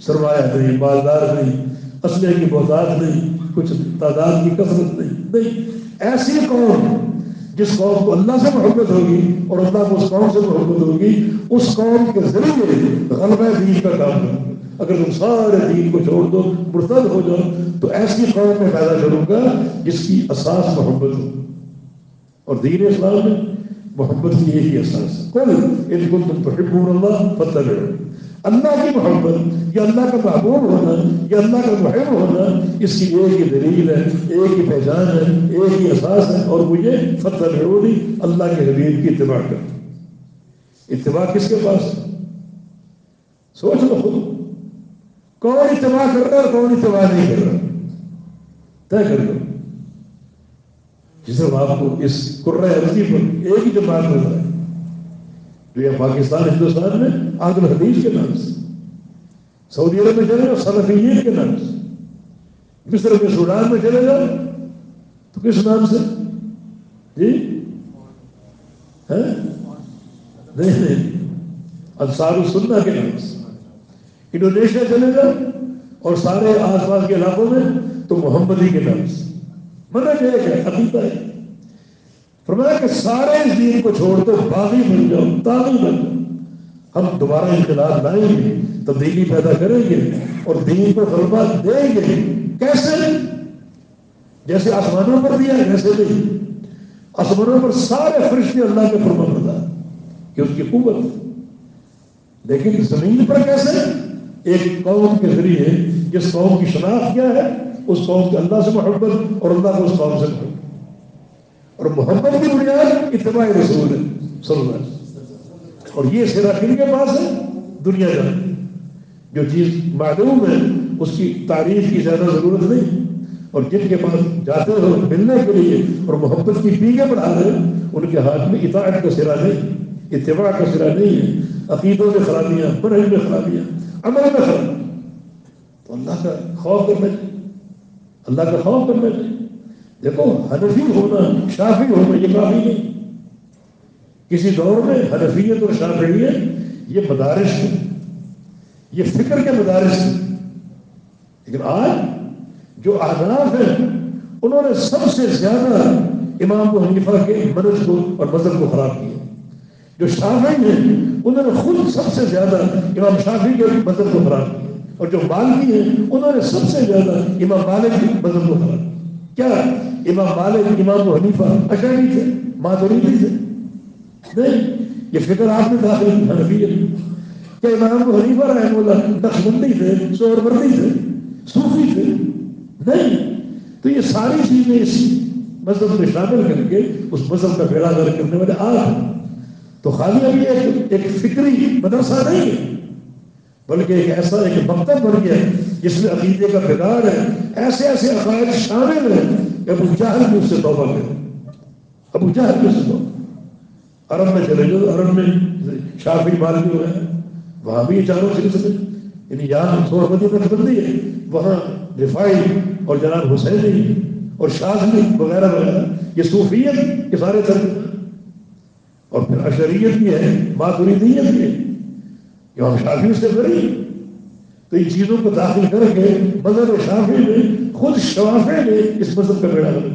سرمایہ نہیں مالدار نہیں اسلحے کی بہتات نہیں کچھ تعداد کی کثرت نہیں نہیں۔ ایسی قوم جس قوم کو اللہ سے محبت ہوگی اور اللہ کو اس قوم سے محبت ہوگی، اس قوم کے ذریعے غلبہ دین کا کام کروں اگر تم سارے دین کو چھوڑ دو، مرتد ہو جاؤ، تو ایسی قوم میں پیدا کروں گا جس کی اساس محبت ہو۔ اور دین اسلام میں محبت کی یہی اساس ہے۔ کل ان کو تم تحبون اللہ فتح اللہ کی محبت، یا اللہ کا محبوب ہونا، یا اللہ کا محب ہونا، اس کی ایک ہی دلیل ہے، ایک ہی پہچان ہے، ایک ہی احساس ہے، اور وہ یہ فتح اللہ کے حبیب کی اتباع کر اتباع کس کے پاس؟ سوچ لو خود۔ کون اتباع کر رہا ہے اور کون اتباع نہیں کر رہا؟ طے کر لو۔ جسے آپ کو اس قرہ عرضی پر ایک ہی جماعت مل رہا ہے جو یہ پاکستان ہندوستان میں عادل حدیث کے نام سے سعودی عرب میں چلے جاؤ سلفیت کے نام سے مصر میں سوڈان میں چلے جاؤ تو کس نام سے جی نہیں نہیں انصار السنہ کے نام سے انڈونیشیا چلے جاؤ اور سارے آس پاس کے علاقوں میں تو محمدی کے نام سے۔ مطلب ایک ہے عقیدہ ہے۔ فرمایا کہ سارے اس دین کو چھوڑ دو، باغی بن جاؤ تاغی بن جاؤ۔ ہم دوبارہ انقلاب لائیں گے، تبدیلی پیدا کریں گے اور دین کو غلبہ دیں گے۔ کیسے؟ جیسے آسمانوں پر دیا، ویسے نہیں آسمانوں پر سارے فرشتے اللہ کے فرما بردار کہ اس کی قوت۔ لیکن زمین پر کیسے؟ ایک قوم کے ذریعے، جس قوم کی شناخت کیا ہے، اس قوم کے اللہ سے محبت اور اللہ کو اس قوم سے محبت۔ اور محبت کی بنیاد اتباع رسول ہے صلی اللہ علیہ وسلم۔ اور یہ سیرا کن کے پاس ہے، دنیا جان جو چیز معلوم ہے، اس کی تعریف کی زیادہ ضرورت نہیں۔ اور جن کے پاس جاتے ہو ملنے کے لیے اور محبت کی پیگے بڑھا رہے ان کے ہاتھ میں اطاعت کا سرا نہیں، اتباع کا سرا نہیں ہے۔ عقیدوں میں خرابیاں برہن میں خرابیاں، عمل میں فرق تو اللہ کا خوف کرنا چاہیے اللہ کا خوف کرنا چاہیے دیکھو، حنفی ہونا شافی ہونا یہ کافی نہیں۔ کسی دور میں حنفیت اور شافیت یہ مدارس ہیں یہ فکر کے مدارس ہیں لیکن آج جو احناف ہیں، انہوں نے سب سے زیادہ امام کو حنیفہ کے مدد کو اور مذہب کو خراب کیا۔ جو شافی ہیں، انہوں نے خود سب سے زیادہ امام شافی کے مذہب کو خراب کیا۔ اور جو مالکی ہیں، انہوں نے سب سے زیادہ امام مالک کے مذہب کو خراب کیا امام مالک امام و حنیفہ اشعری تھے ماتوریدی تھے نہیں یہ فکر آپ نے داخل کی حنفیت کیا امام و حنیفہ رحمہ اللہ نقشبندی تھے سور بردی تھے صوفی تھے نہیں تو یہ ساری چیزیں اس مذہب میں شامل کر کے اس مذہب کا بیڑا گر کرنے والے آ رہے تو خالی ابھی ایک ایک فکری مدرسہ نہیں ہے بلکہ ایک ایسا ایک مکتب بن گیا جس میں عقیدے کا بگاڑ ہے ایسے ایسے عقائد شامل ہیں. ابو جہل بھی اس سے توبہ کرے ابو جہل بھی اس سے توبہ عرب میں چلے جاؤ عرب میں شافی مالکی ہوئے ہیں وہاں بھی یہ چاروں سلسلے یعنی یہاں سوربتی میں بندی ہے۔ وہاں رفائی اور جناب حسینی اور شاذلی وغیرہ وغیرہ، یہ صوفیت کے سارے طرح اور پھر اشریت بھی ہے ماتوریدیت بھی ہے۔ کہ ہم شافی سے بری تو ان چیزوں کو داخل کر کے مذہب شافی میں خود شوافے نے اس مذہب کا بیڑا کر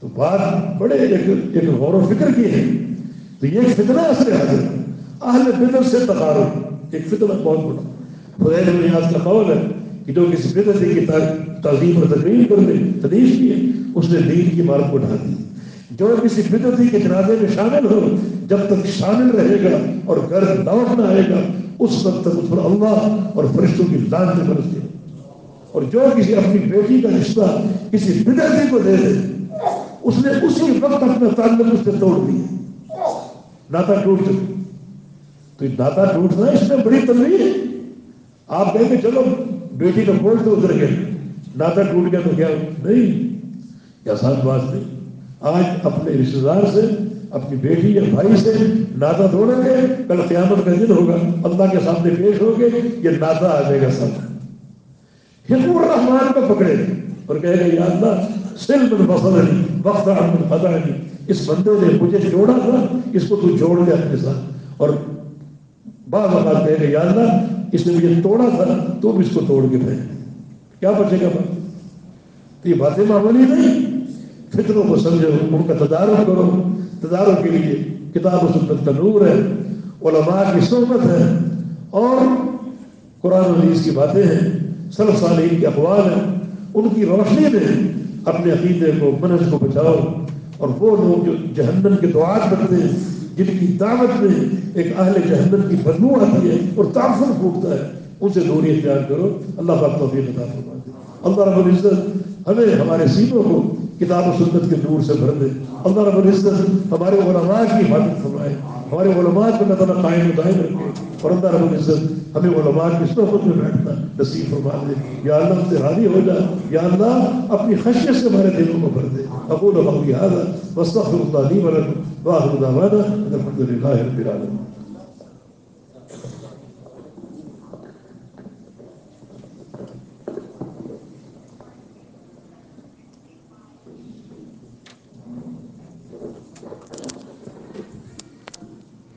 تو بات بڑے ایک ایک غور و فکر کی ہے۔ تو یہ فتنہ اثر حاضر۔ اہل بدر سے تقارب۔ ایک فتنہ بہت بڑا۔ خدیر نیاز کا قول ہے کہ جو کسی بدر کی تعظیم اور تقریم کر دے تدیش کی ہے، اس نے دین کی مارک کو ڈھا دی۔ جو کسی بدرتی کے جنازے میں شامل ہو، جب تک شامل رہے گا اور گھر لوٹ نہ آئے گا اس وقت تک اس پر اللہ اور فرشتوں کی لان میں برستی اور جو کسی اپنی بیٹی کا رشتہ کسی بدرتی کو دے دے، اس نے اسی وقت اپنا تعلق اس سے توڑ دیا۔ ناتا ٹوٹ چکا۔ تو یہ ناتا ٹوٹنا اس میں بڑی تنظیم ہے۔ آپ کہیں گے، چلو، بیٹی کا بوجھ تو اتر گیا۔ ناتا ٹوٹ گیا تو کیا؟ نہیں، یہ آسان بات نہیں۔ آج اپنے رشتے دار سے اپنی بیٹی یا بھائی سے ناتا دوڑیں گے کل قیامت کا دن ہوگا۔ اللہ کے سامنے پیش ہو گے یہ ناتا آ جائے گا سب۔ حکم الرحمان کو پکڑے۔ اور کہے گا، یا اللہ صرف بسر علی وقت احمد خطا علی اس بندے نے مجھے جوڑا تھا، اس کو تو جوڑ دے اپنے ساتھ۔ اور بعض اوقات کہے گا، یا اللہ، اس نے مجھے توڑا تھا، تو بھی اس کو توڑ کے پھینک۔ کیا بچے گا؟ بات تو یہ باتیں معمولی نہیں۔ فطروں کو سمجھو، ان کا تدارک کرو۔ تدارک کے لیے کتاب و سنت کا نور ہے، علماء کی صحبت ہے اور قرآن حدیث کی باتیں ہیں، سلف صالحین کے اقوال ہیں، ان کی روشنی میں اپنے عقیدے کو منج کو بچاؤ اور وہ لوگ جو جہنم کے دعات بنتے ہیں، جن کی دعوت میں ایک اہل جہنم کی بدبو آتی ہے اور تعفر پھوٹتا ہے، ان سے دوری اختیار کرو، اللہ کا توفیق عطا فرما دے اللہ رب العزت ہمیں ہمارے سینوں کو کتاب و سنت کے نور سے بھر دے۔ اللہ رب العزت ہمارے علماء کی حفاظت فرمائے۔ ہمارے علماء کو اللہ تعالیٰ قائم و دائم رکھے۔ اور اللہ رب العزت ہمیں علماء کی صحبت میں بیٹھنا نصیب فرما دے۔ یا اللہ سے راضی ہو جا۔ یا اللہ اپنی خشیت سے ہمارے دلوں کو بھر دے۔ اقول قولی هذا واستغفر الله لي ولكم واخر دعوانا الحمد لله رب العالمين۔